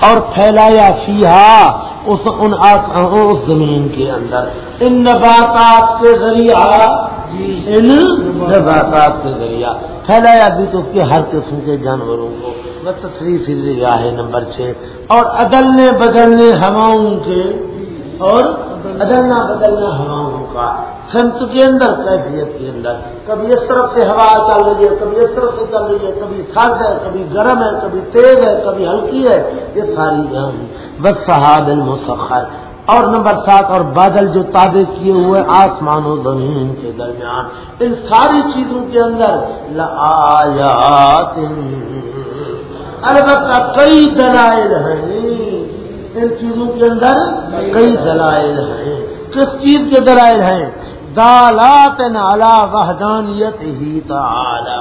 اور پھیلایا سیاح اس ان اس زمین کے اندر۔ ان نباتات کے ذریعہ جی۔ ان نباتات کے ذریعہ۔ پھیلایا بھی تو اس کے ہر قسم کے جانوروں کو۔ وہ تصریف ہے نمبر چھ۔ اور عدلنے بدلنے ہواؤں کے اور بدلنا بدلنا ہواؤں کا سمت کے اندر، کیفیت کے اندر۔ کبھی اس طرف سے ہوا چل رہی ہے، کبھی اس طرف سے چل رہی ہے۔ کبھی سرد ہے، کبھی گرم ہے، کبھی تیز ہے، کبھی ہلکی ہے۔ یہ ساری بس صحاب المسخر۔ اور نمبر سات، اور بادل جو تابع کیے ہوئے آسمان و زمین کے درمیان۔ ان ساری چیزوں کے اندر لآیات البتہ کئی دلائل ہیں۔ ان چیزوں کے اندر کئی دلائل ہیں۔ کس چیز کے دلائل ہیں؟ دالات نالا وحدانیت ہی تعالی۔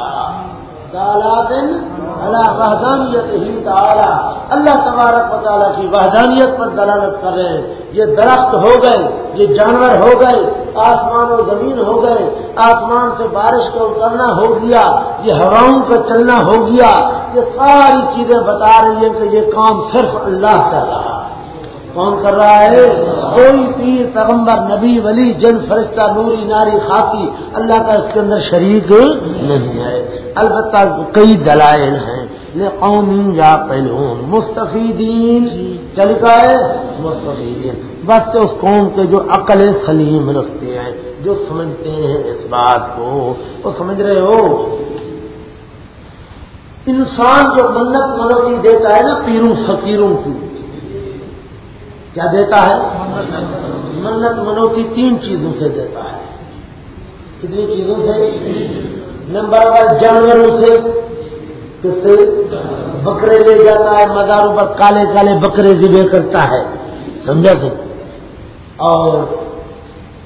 دالات وحدانیت ہی تعالی۔ اللہ تبارک و تعالیٰ کی وحدانیت پر دلالت کر رہے ہیں۔ یہ درخت ہو گئے، یہ جانور ہو گئے، آسمان و زمین ہو گئے۔ آسمان سے بارش کا اترنا ہو گیا، یہ ہواؤں کا چلنا ہو گیا۔ یہ ساری چیزیں بتا رہی ہیں کہ یہ کام صرف اللہ کر رہا۔ کون کر رہا ہے؟ کوئی پیر پیغمبر، نبی، ولی، جن، فرشتہ، نوری، ناری، خاکی، اللہ کا اس کے اندر شریک نہیں ہے۔ البتہ کئی دلائل ہیں۔ قومی یا پہلون مستفیدین۔ چل کا ہے؟ مستفیدین۔ بس اس قوم کے جو عقل سلیم رکھتے ہیں، جو سمجھتے ہیں اس بات کو۔ وہ سمجھ رہے ہو؟ انسان جو منت منوتی دیتا ہے نا، پیروں، فقیروں کی۔ کیا دیتا ہے؟ منت منوتی تین چیزوں سے دیتا ہے۔ کتنی چیزوں سے؟ نمبر ون جانوروں سے۔ سے بکرے لے جاتا ہے، مزاروں پر کالے کالے بکرے ذبے کرتا ہے۔ سمجھا سے اور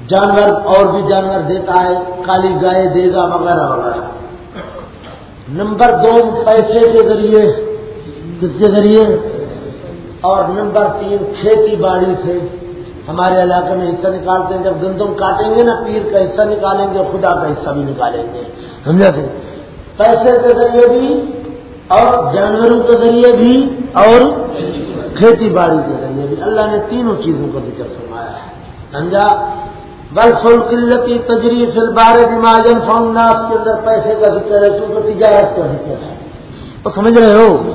جانور اور بھی جانور دیتا ہے، کالی گائے دے گا وغیرہ وغیرہ۔ نمبر دو، پیسے کے ذریعے۔ کس کے ذریعے؟ اور نمبر تین، کھیتی باڑی سے ہمارے علاقے میں حصہ نکالتے ہیں۔ جب گندم کاٹیں گے نا پیر کا حصہ نکالیں گے، خدا کا حصہ بھی نکالیں گے۔ سمجھا سے پیسے کے ذریعے بھی اور جانوروں کے ذریعے بھی اور کھیتی باڑی کے ذریعے بھی۔ اللہ نے تینوں چیزوں کا ذکر سنایا ہے۔ سمجھا؟ بل فل قلتی تجریف بارے دماغ فاؤناس کے اندر پیسے کا ذکر ہے کیونکہ تجارت کا ذکر ہے۔ تو سمجھ رہے ہو؟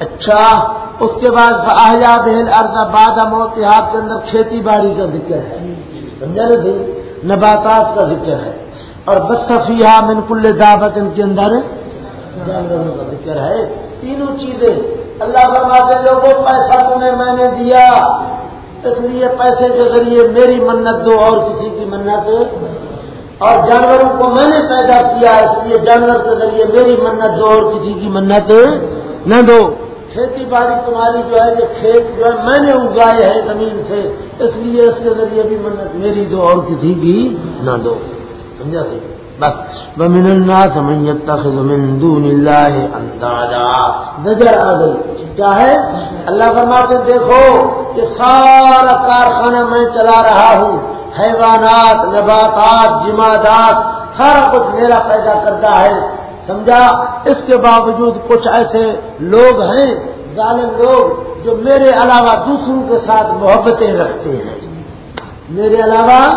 اچھا اس کے بعد آیا بہل اردا بادہ موتحاد کے اندر کھیتی باڑی کا ذکر ہے۔ سمجھا نا نباتات کا ذکر ہے۔ اور بصفیہ من کل دعوت ان کے اندر جانوروں کا ذکر ہے۔ تینوں چیزیں۔ اللہ فرماتے لوگوں پیسہ تمہیں میں نے دیا، اس لیے پیسے کے ذریعے میری منت دو اور کسی کی منت۔ اور جانوروں کو میں نے پیدا کیا، اس لیے جانور کے ذریعے میری منت دو اور کسی کی منت نہ دو۔ کھیتی باڑی تمہاری جو ہے یہ کھیت جو ہے میں نے اگائے ہیں زمین سے، اس لیے اس کے ذریعے بھی منت میری دو اور کسی کی نہ دو۔ سمجھا سی بس۔ بمن اللہ سمجھ من دون اللہ اندازہ نظر آ گئی۔ کیا ہے؟ اللہ فرماتے دیکھو کہ سارا کارخانہ میں چلا رہا ہوں۔ حیوانات، نباتات، جمادات، سارا کچھ میرا پیدا کرتا ہے۔ سمجھا؟ اس کے باوجود کچھ ایسے لوگ ہیں، ظالم لوگ، جو میرے علاوہ دوسروں کے ساتھ محبتیں رکھتے ہیں۔ میرے علاوہ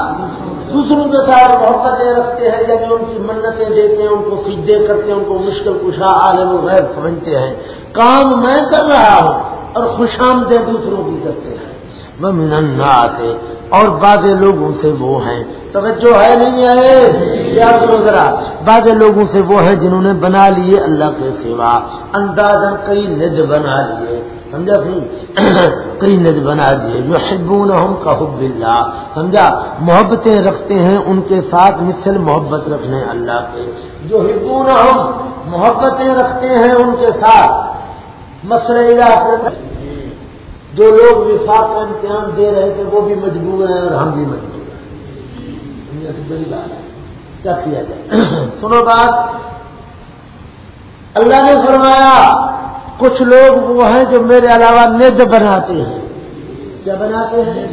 دوسروں کے ساتھ محبتیں رکھتے ہیں یعنی ان کی منتیں دیتے ہیں، ان کو سیدھے کرتے ہیں، ان کو مشکل کشا عالم و غیر سمجھتے ہیں۔ کام میں کر رہا ہوں اور خوشامدیں دوسروں کی کرتے ہیں۔ وہ مننا آتے اور بعض لوگوں سے وہ ہیں توجہ ہے نہیں ہے؟ کیا ذرا۔ بعض لوگوں سے وہ ہیں جنہوں نے بنا لیے اللہ کے سوا۔ انداز کئی ند بنا لیے۔ سمجھا سی؟ کئی ند بنا دیے جو حبون کا حب اللہ۔ سمجھا؟ محبتیں رکھتے ہیں ان کے ساتھ مثل محبت رکھنے اللہ کے۔ جو حبون محبتیں رکھتے ہیں ان کے ساتھ۔ مسئلہ جو لوگ وفاق کا امتحان دے رہے تھے وہ بھی مجبور ہیں اور ہم بھی مجبور ہیں۔ بڑی بات ہے۔ کیا کیا جائے؟ سنو بات۔ اللہ نے فرمایا، کچھ لوگ وہ ہیں جو میرے علاوہ ند بناتے ہیں۔ کیا بناتے ہیں؟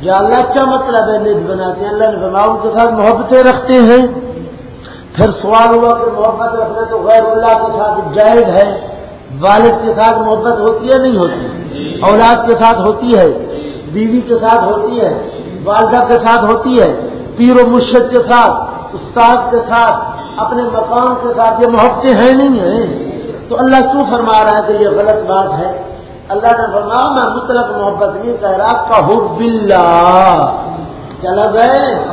یا اللہ، کیا مطلب ہے ند بناتے؟ ہیں اللہ نے فرمایا، ان کے ساتھ محبتیں رکھتے ہیں۔ پھر سوال ہوا کہ محبت رکھنا تو غیر اللہ کے ساتھ جائز ہے۔ والد کے ساتھ محبت ہوتی ہے نہیں ہوتی؟ اولاد کے ساتھ ہوتی ہے، بیوی کے ساتھ ہوتی ہے، والدہ کے ساتھ ہوتی ہے، پیر و مرشد کے ساتھ، استاد کے ساتھ، اپنے مقام کے ساتھ یہ محبتیں ہیں نہیں ہیں؟ تو اللہ کیوں فرما رہا ہے کہ یہ غلط بات ہے؟ اللہ نے فرمایا، میں مطلق محبت نہیں کہہ رہا کہ حب اللہ۔ چلا گئے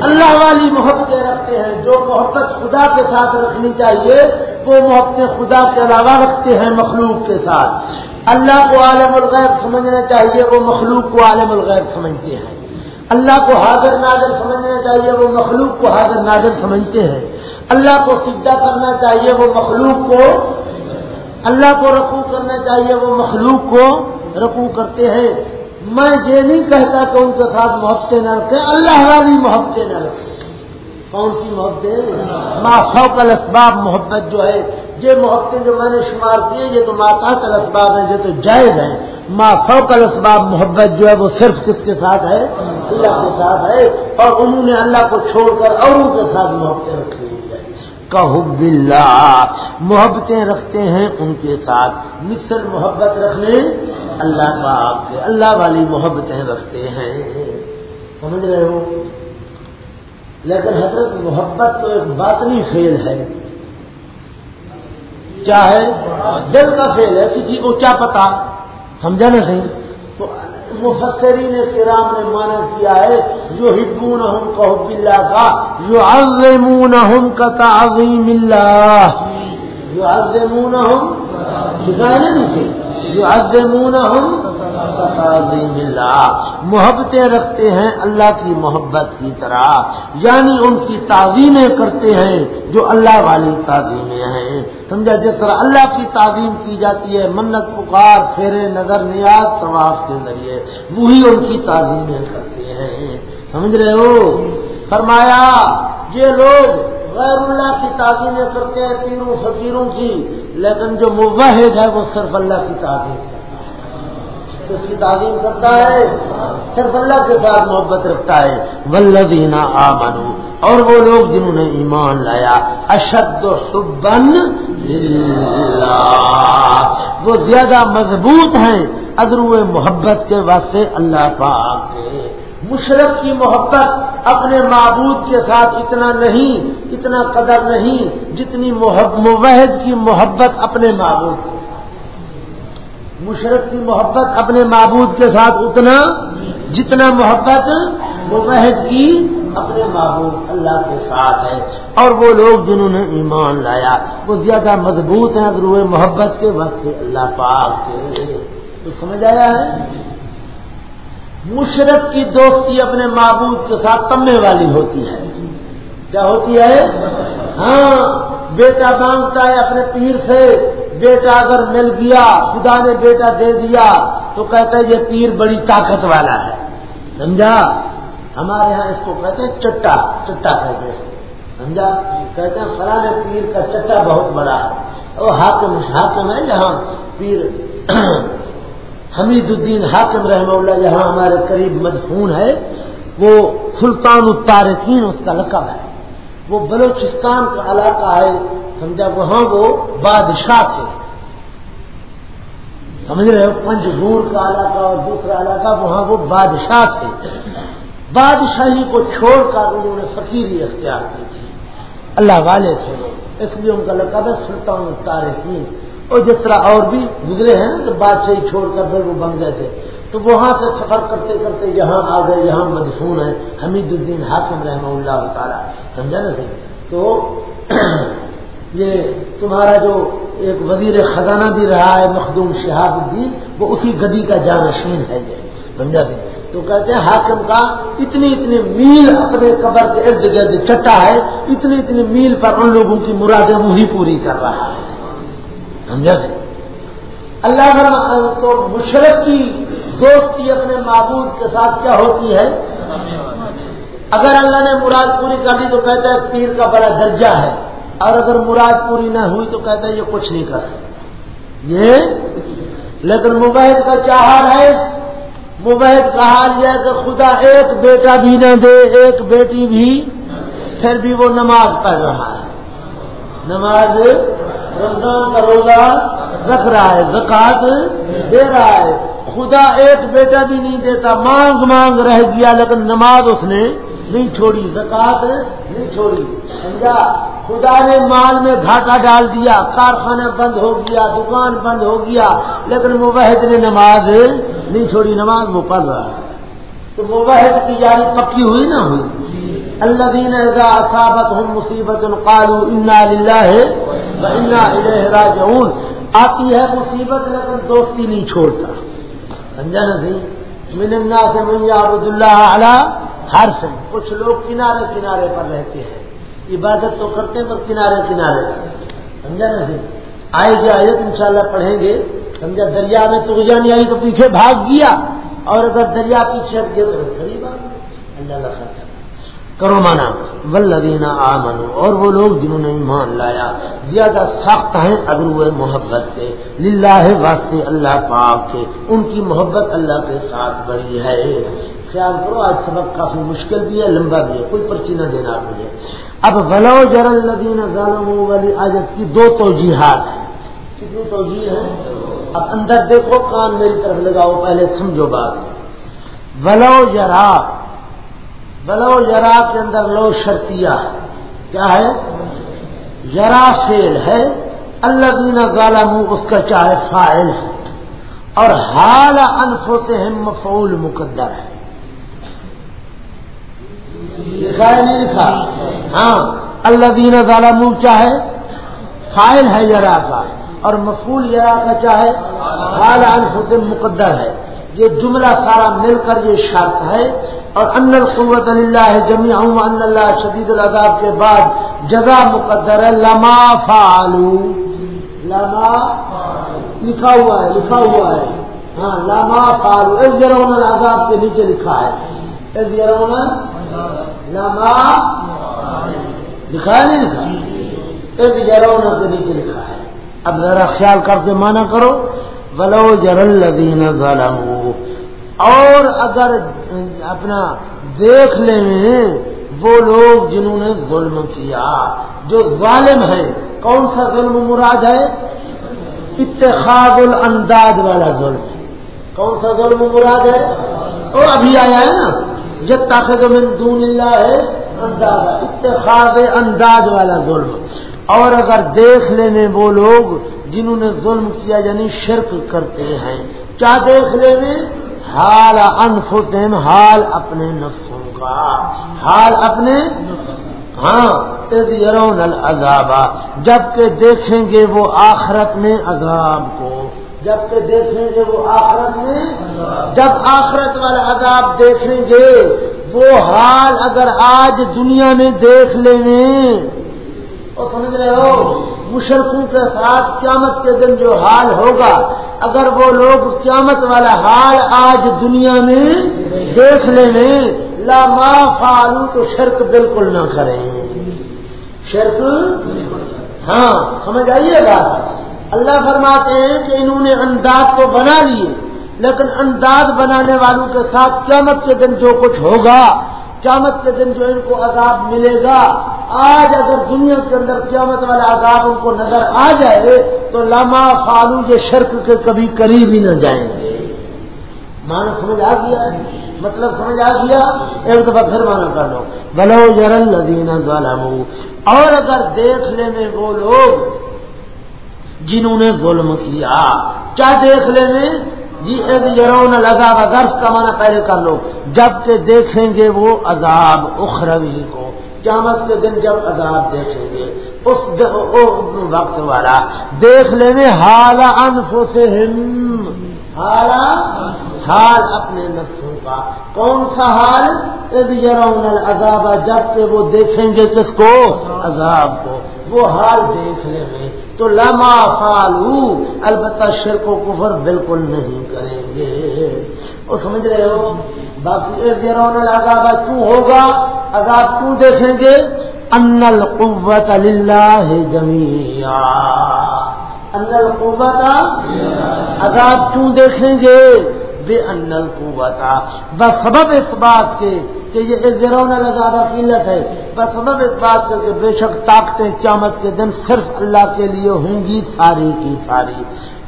اللہ والی محبتیں رکھتے ہیں، جو محبت خدا کے ساتھ رکھنی چاہیے، وہ محبتیں خدا کے علاوہ رکھتے ہیں مخلوق کے ساتھ۔ اللہ کو عالم الغیب سمجھنا چاہیے، وہ مخلوق کو عالم الغیب سمجھتے ہیں۔ اللہ کو حاضر نادر سمجھنا چاہیے، وہ مخلوق کو حاضر نادر سمجھتے ہیں۔ اللہ کو سجدہ کرنا چاہیے، وہ مخلوق کو اللہ کو رقو کرنا چاہیے، وہ مخلوق کو رقو کرتے ہیں۔ میں یہ نہیں کہتا کہ ان کے ساتھ محبتیں نہ رکھیں، اللہ والی محبتیں نہ رکھیں۔ کون سی محبتیں؟ ماں فوکل اسباب محبت جو ہے یہ محبتیں جو میں نے شمار کی یہ تو ماتا کل اسباب ہیں یہ تو جائز ہیں ماں فوکل اسباب محبت جو ہے، وہ صرف کس کے ساتھ ہے؟ اللہ کے ساتھ ہے۔ اور انہوں نے اللہ کو چھوڑ کر اور ان کے ساتھ محبتیں رکھی ہوئی ہے کہ اللہ۔ محبتیں رکھتے ہیں ان کے ساتھ۔ مکسر محبت رکھنے اللہ کا آپ اللہ والی محبتیں رکھتے ہیں۔ سمجھ رہے ہو؟ لیکن حضرت محبت تو ایک باطنی فیل ہے۔ چاہے دل کا فیل ہے، کسی کو کیا پتا؟ سمجھا نا صحیح؟ تو مفسرین کرام نے مانا کیا ہے جو ہبون ہم کا حب اللہ کا جو عظمون ہم کا تعظیم اللہ۔ جو عظمون ہم سکھائے نہیں جو عظمون محبتیں رکھتے ہیں اللہ کی محبت کی طرح یعنی ان کی تعظیمیں کرتے ہیں جو اللہ والی تعظیمیں ہیں۔ سمجھا؟ جس طرح اللہ کی تعظیم کی جاتی ہے، منت، پکار، پھیرے، نظر، نیاز، طواف کے ذریعے، وہی ان کی تعظیمیں کرتے ہیں۔ سمجھ رہے ہو؟ فرمایا، یہ لوگ غیر اللہ کی تعظیمیں کرتے ہیں پیروں فقیروں کی، لیکن جو موحد ہے وہ صرف اللہ کی تعظیم ہے۔ اس کی تعظیم کرتا ہے، صرف اللہ کے ساتھ محبت رکھتا ہے۔ ولدینہ آ اور وہ لوگ جنہوں نے ایمان لایا۔ اشد و سبن وہ زیادہ مضبوط ہیں ادرو محبت کے واسطے اللہ پاک کے۔ مشرق کی محبت اپنے معبود کے ساتھ اتنا نہیں، اتنا قدر نہیں جتنی موحد کی محبت اپنے معبود کے ساتھ۔ مشرق کی محبت اپنے معبود کے ساتھ اتنا جتنا محبت موحد کی اپنے معبود اللہ کے ساتھ ہے۔ اور وہ لوگ جنہوں نے ایمان لایا، وہ زیادہ مضبوط ہیں اگر وہ محبت کے وقت اللہ پاک کے۔ تو سمجھ آیا ہے؟ مشرق کی دوستی اپنے معبود کے ساتھ تمنے والی ہوتی ہے۔ کیا ہوتی ہے؟ ہاں بیٹا مانگتا ہے اپنے پیر سے، بیٹا اگر مل گیا، خدا نے بیٹا دے دیا، تو کہتا ہے یہ پیر بڑی طاقت والا ہے۔ سمجھا؟ ہمارے یہاں اس کو کہتے ہیں چٹا چٹا کہتے ہیں۔ سمجھا؟ کہتے ہیں فلاں پیر کا چٹا بہت بڑا ہے۔ وہ حاکم حاکم ہے جہاں پیر۔ حمید الدین حاکم رحمہ اللہ جہاں ہمارے قریب مدفون ہے۔ وہ سلطان الطارقین اس کا لقب ہے۔ وہ بلوچستان کا علاقہ ہے۔ سمجھا وہاں وہ بادشاہ تھے۔ سمجھ رہے ہو؟ پنجور کا علاقہ اور دوسرا علاقہ، وہاں وہ بادشاہ تھے۔ بادشاہی کو چھوڑ کر انہوں نے فقیری اختیار کی تھی۔ اللہ والے تھے اس لیے ان کا لقب ہے سلطان الطارقین۔ اور جس طرح اور بھی گزرے ہیں تو بادشاہی چھوڑ کر پھر وہ بن گئے تھے۔ تو وہاں سے سفر کرتے کرتے یہاں آ گئے، یہاں مدفون ہے حمید الدین حاکم رحمہ اللہ تعالیٰ، سمجھا نا سر تو یہ تمہارا جو ایک وزیر خزانہ بھی رہا ہے، مخدوم شہاب الدین، وہ اسی گدی کا جانشین ہے یہ، سمجھا سر تو کہتے ہیں حاکم کا اتنی اتنی میل اپنے قبر کے ارد گرد چٹا ہے، اتنی اتنی میل پر ان لوگوں کی مرادیں وہی پوری کر رہا ہے۔ سمجھا اللہ تو مشرق کی دوستی اپنے معبود کے ساتھ کیا ہوتی ہے؟ اگر اللہ نے مراد پوری کر دی تو کہتا ہے پیر کا بڑا درجہ ہے۔ اور اگر مراد پوری نہ ہوئی تو کہتا ہے یہ کچھ نہیں کر یہ؟ لیکن موبائل کا کیا حال ہے؟ موبائل کا حال یہ کہ خدا ایک بیٹا بھی نہ دے، ایک بیٹی بھی، پھر بھی وہ نماز پڑھ رہا ہے۔ نماز رمضان کا روزہ رکھ رہا ہے زکات دے رہا ہے۔ خدا ایک بیٹا بھی نہیں دیتا، مانگ مانگ رہ گیا، لیکن نماز اس نے نہیں چھوڑی زکات نہیں چھوڑی۔ سمجھا؟ خدا نے مال میں گھاٹا ڈال دیا، کارخانہ بند ہو گیا، دکان بند ہو گیا، لیکن مبحد نے نماز نہیں چھوڑی، نماز وہ پڑھ رہا ہے۔ تو مبحد کی جاری پکی ہوئی نہ ہوئی؟ اللہ دین اصابت ہم مصیبت قالو انا للہ انا راجعون. آتی ہے مصیبت لیکن دوستی نہیں چھوڑتا. سمجھا نا من الناس من عبد اللہ اعلیٰ ہر سے کچھ لوگ کنارے کنارے پر رہتے ہیں. عبادت تو کرتے پر کنارے کنارے سمجھا نا سی آئے گی آیت انشاءاللہ پڑھیں گے. سمجھا؟ دریا میں تو نہیں آئی تو پیچھے بھاگ گیا. اور اگر دریا پیچھے ہٹ گیا تو غریب اللہ خرچہ کرو مانا۔ ولدینہ آمنو اور وہ لوگ جنہوں نے ایمان لایا۔ زیادہ سخت ہیں اگر وہ محبت سے۔ للہ واسطے اللہ پاک کے۔ ان کی محبت اللہ کے ساتھ بڑی ہے۔ خیال کرو، آج سبق کافی مشکل بھی ہے، لمبا بھی ہے۔ کوئی پرچی نہ دینا مجھے۔ اب ولو جر الدین ظالم والی آجت کی دو توجیحات۔ ہیں کتنی توجہ ہیں۔ اب اندر دیکھو، کان میری طرف لگاؤ، پہلے سمجھو بات۔ ولو جرا بلو ذرا کے اندر لو شرطیہ کیا ہے؟ ذرا فیل ہے۔ اللہ دینا گالا اس کا چاہے فائل ہے۔ اور حال انفوتے ہیں مفول مقدر ہے۔ لکھا ہے نہیں لکھا؟ ہاں۔ اللہ دینا گالا چاہے فائل ہے ذرا کا۔ اور مفول ذرا کا چاہے حال انفوتے مقدر ہے۔ یہ جملہ سارا مل کر یہ شرط ہے۔ اور ان القوت اللہ جمی ان اللہ شدید العذاب کے بعد جگہ مقدر ہے لما فالو لما لکھا ہوا ہے، لکھا ہوا ہے. ہاں لما فالو ایک جرون العذاب کے نیچے لکھا ہے. ایک جرون لما لکھا ہے، نہیں لکھا؟ ایک جرون کے نیچے لکھا ہے. اب ذرا خیال کر کے مانا کرو. ولو جرل لدین ظلموا. اور اگر اپنا دیکھ لیں وہ لوگ جنہوں نے ظلم کیا، جو ظالم ہے کون سا ظلم مراد ہے؟ اتخاب الانداز والا ظلم۔ کون سا ظلم مراد ہے؟ اور ابھی آیا ہے نا جب تاخت من دون اللہ ہے انداز اتخاب انداز والا ظلم۔ اور اگر دیکھ لینے وہ لوگ جنہوں نے ظلم کیا یعنی شرک کرتے ہیں۔ کیا دیکھ لینے حال انفسم حال اپنے نفسوں کا۔ حال اپنے ہاں یرون العذاب۔ جبکہ دیکھیں گے وہ آخرت میں عذاب کو۔ جبکہ دیکھیں گے وہ آخرت میں جب آخرت والا عذاب دیکھیں گے، وہ حال اگر آج دنیا میں دیکھ لیں اور سمجھ رہے ہو مشرقوں کے ساتھ قیامت کے دن جو حال ہوگا، اگر وہ لوگ قیامت والا حال آج دنیا میں دیکھ لیں لاما فالو تو شرک بالکل نہ کریں۔ شرک؟ ہاں سمجھ آئیے گا اللہ فرماتے ہیں کہ انہوں نے انداز کو بنا لیے، لیکن انداز بنانے والوں کے ساتھ قیامت کے دن جو کچھ ہوگا، قیامت کے دن جو ان کو عذاب ملے گا آج اگر دنیا کے اندر قیامت والا عذاب ان کو نظر آ جائے تو لما فالو یہ شرک کے کبھی قریب ہی نہ جائیں گے۔ مانا سمجھ آ گیا؟ مطلب سمجھ آ گیا؟ ایک دفعہ پھر مانا کر لو۔ بلو جرل ندینہ اور اگر دیکھ لیں وہ لوگ جنہوں نے ظلم کیا کیا دیکھ لیں جی ایک یرون العذاب، غرض کا مانا پہلے کر لو۔ جبکہ دیکھیں گے وہ عذاب اخروی کو۔ قیامت کے دن جب عذاب دیکھیں گے، اس وقت والا، دیکھ لیں گے، حال انفسہم۔ حال حال اپنے نفسوں کا۔ کون سا حال؟ یرون العذاب، جبکہ وہ دیکھیں گے کس کو؟ عذاب کو۔ وہ حال دیکھ لیں گے۔ تو لما فالو البتہ شرک و کفر بالکل نہیں کریں گے۔ وہ سمجھ رہے ہو؟ باقی ایک عذاب کیوں ہوگا، عذاب کیوں دیکھیں گے۔ ان القوت اللہ جمیا ان القوت عذاب کیوں دیکھیں گے۔ بے ان القوت بس سبب اس بات کے کہ یہ زیرون زیادہ قلت ہے۔ بس سبب اس بات کر کے بے شک طاقتیں قیامت کے دن صرف اللہ کے لیے ہوں گی، ساری کی ساری۔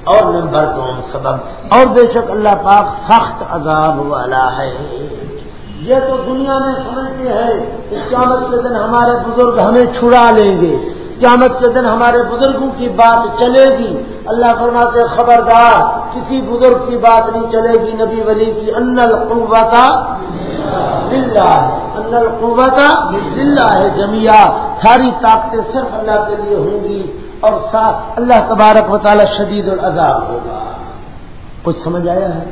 اور نمبر دو سبب، اور بے شک اللہ پاک سخت عذاب والا ہے۔ یہ تو دنیا میں سمجھتے ہیں کہ قیامت کے دن ہمارے بزرگ ہمیں چھڑا لیں گے۔ قیامت کے دن ہمارے بزرگوں کی بات چلے گی۔ اللہ فرماتے خبردار، کسی بزرگ کی بات نہیں چلے گی۔ نبی ولی کی ان القوت للہ، ان القوت للہ ہے جمیا ساری طاقتیں صرف اللہ کے لیے ہوں گی اور اللہ تبارک و تعالی شدید العذاب ہوگا۔ کچھ سمجھ آیا ہے؟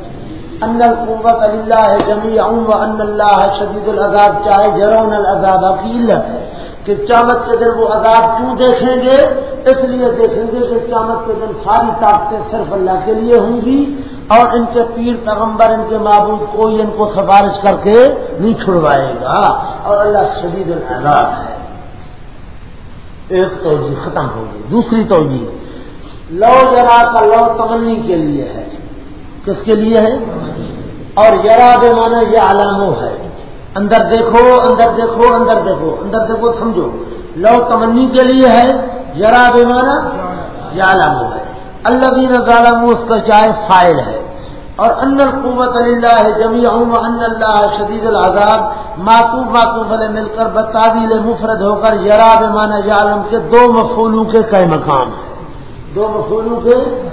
ان القوت اللہ ہے جمیا ان اللہ شدید العذاب، چاہے جرون العذاب عقیلت ہے کہ قیامت کے دن وہ عذاب کیوں دیکھیں گے؟ اس لیے دیکھیں گے کہ قیامت کے دن ساری طاقتیں صرف اللہ کے لیے ہوں گی اور ان کے پیر پیغمبر، ان کے معبود کوئی ان کو سفارش کر کے نہیں چھڑوائے گا اور اللہ شدید العذاب ہے۔ ایک توجہ ختم ہوگی دوسری توجہ۔ لو یرا کا لو تمنی کے لیے ہے۔ کس کے لیے ہے؟ اور یرا بے مانا یہ علاموں ہے۔ اندر دیکھو اندر دیکھو اندر دیکھو اندر دیکھو، سمجھو۔ لو تمنی کے لیے ہے، یرا بیمانا، یا ہے اللہ دین ظالم اس کا چاہے فائل ہے۔ اور ان قوت اللہ جمی ان اللہ شدید العذاب ماتو ماتو بلے مل کر بتابیل مفرد ہو کر یرا بیمانا، یا کے دو مفولوں کے کئی مقام ہیں۔ دو مفولوں کے،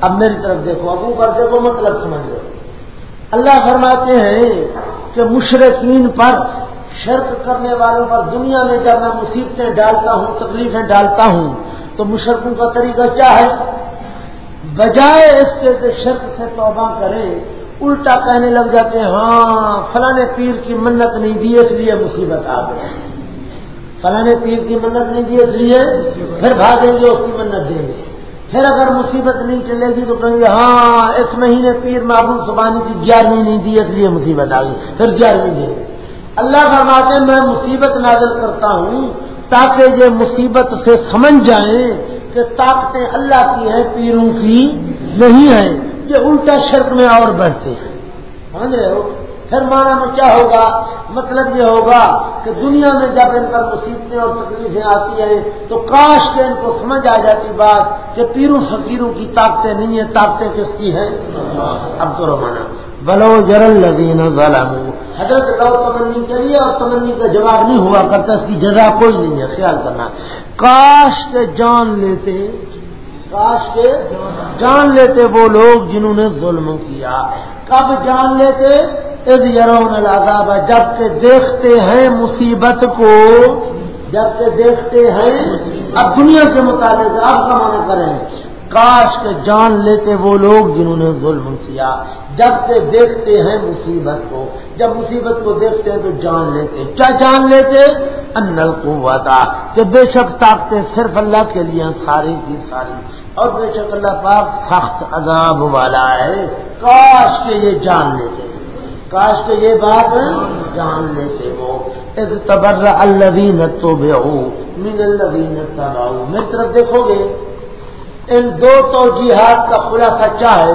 اب میری طرف دیکھو ابو پر دیکھو مطلب سمجھ لو۔ اللہ فرماتے ہیں کہ مشرقین پر شرک کرنے والوں پر دنیا میں جب میں مصیبتیں ڈالتا ہوں، تکلیفیں ڈالتا ہوں، تو مشرقوں کا طریقہ کیا ہے؟ بجائے اس کے کہ شرک سے توبہ کریں، الٹا کہنے لگ جاتے ہیں ہاں فلاں پیر کی منت نہیں دی، اس لیے مصیبت آ گئی۔ فلاں پیر کی منت نہیں دی، اس لیے پھر بھاگیں گے، اس کی منت دیں گے۔ پھر اگر مصیبت نہیں چلے گی تو کہیں گے ہاں اس مہینے پیر محبوب سبانی کی گیارہویں نہیں دی اس لیے مصیبت آ گئی پھر گیارہویں دے اللہ فرماتے میں مصیبت نازل کرتا ہوں تاکہ یہ مصیبت سے سمجھ جائیں کہ طاقتیں اللہ کی ہیں، پیروں کی نہیں ہیں، یہ الٹا شرک میں اور بڑھتے ہیں۔ سمجھ رہے ہو؟ پھر مانا میں کیا ہوگا؟ مطلب یہ ہوگا کہ دنیا میں جب ان پر مصیبتیں اور تکلیفیں آتی ہیں تو کاش کے ان کو سمجھ آ جاتی بات کہ پیروں فقیروں کی طاقتیں نہیں ہیں طاقتیں کس کی ہیں؟ اب تو رومانا بلو جرل لدین حضرت لو تمنی کے لیے اور تمنی کا جواب نہیں ہوا کرتا اس کی جگہ کوئی نہیں ہے خیال کرنا۔ کاش کے جان لیتے کاش کے جان لیتے وہ لوگ جنہوں نے ظلم کیا۔ کب جان لیتے؟ یرون العذاب جبکہ دیکھتے ہیں مصیبت کو جبکہ دیکھتے ہیں اب دنیا کے مطابق آپ کا مانا کریں کاش کے جان لیتے وہ لوگ جنہوں نے ظلم کیا۔ جبکہ دیکھتے ہیں مصیبت کو، جب مصیبت کو دیکھتے ہیں تو جان لیتے۔ کیا جان لیتے؟ انل قوت کہ بے شک طاقتیں صرف اللہ کے لیے ساری کی ساری۔ اور بے شک اللہ پاک سخت عذاب والا ہے۔ کاش کے یہ جان لیتے۔ کاش کہ یہ بات جان لیتے وہ تبر الدین تو بے من الدین تباؤ میری طرف دیکھو گے، ان دو توجیحات کا خلاصہ کیا ہے؟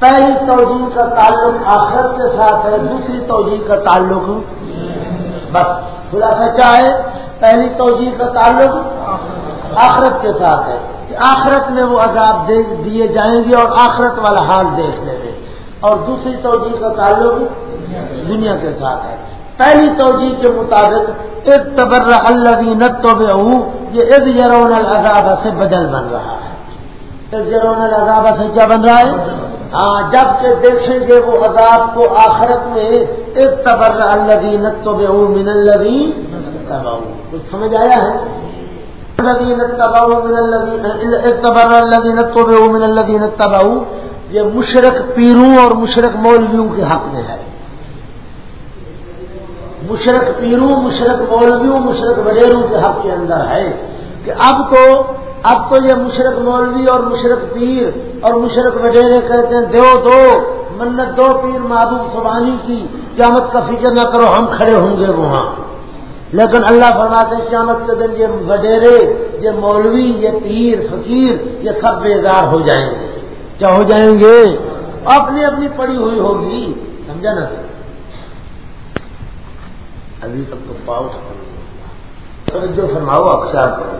پہلی توجہ کا تعلق آخرت کے ساتھ ہے، دوسری توجہ کا تعلق بس۔ خلاصہ کیا ہے؟ پہلی توجہ کا تعلق آخرت کے ساتھ ہے کہ آخرت میں وہ عذاب دیے جائیں گے اور آخرت والا حال دیکھ لیں گے اور دوسری توجہ کا تعلق دنیا کے ساتھ ہے۔ پہلی توجہ کے مطابق ایک تبر اللہ نت یہ عید یرون الزابہ سے بدل بن رہا ہے۔ یرون الزابہ سے کیا بن رہا ہے؟ ہاں جبکہ دیکھیں گے وہ عذاب کو آخرت میں ایک تبر اللہ نت من الذی کچھ سمجھ آیا ہے؟ الذين اتبعوا من الذین اتبعوا۔ یہ مشرق پیروں اور مشرق مولویوں کے حق میں ہے۔ مشرق پیروں، مشرق مولویوں، مشرق وڈیروں کے حق کے اندر ہے کہ اب تو اب تو یہ مشرق مولوی اور مشرق پیر اور مشرق وڈیرے کہتے ہیں دو دو، منت دو پیر محبوب سبانی کی، قیامت کا فکر نہ کرو، ہم کھڑے ہوں گے وہاں۔ لیکن اللہ فرماتے ہیں، قیامت کے دن یہ وڈیرے، یہ مولوی، یہ پیر، فقیر، یہ سب بیدار ہو جائیں گے۔ کیا ہو جائیں گے۔ اپنی اپنی پڑی ہوئی ہوگی۔ سمجھا نا ابھی تک تو پاؤ توجہ فرماؤ اکثر کرو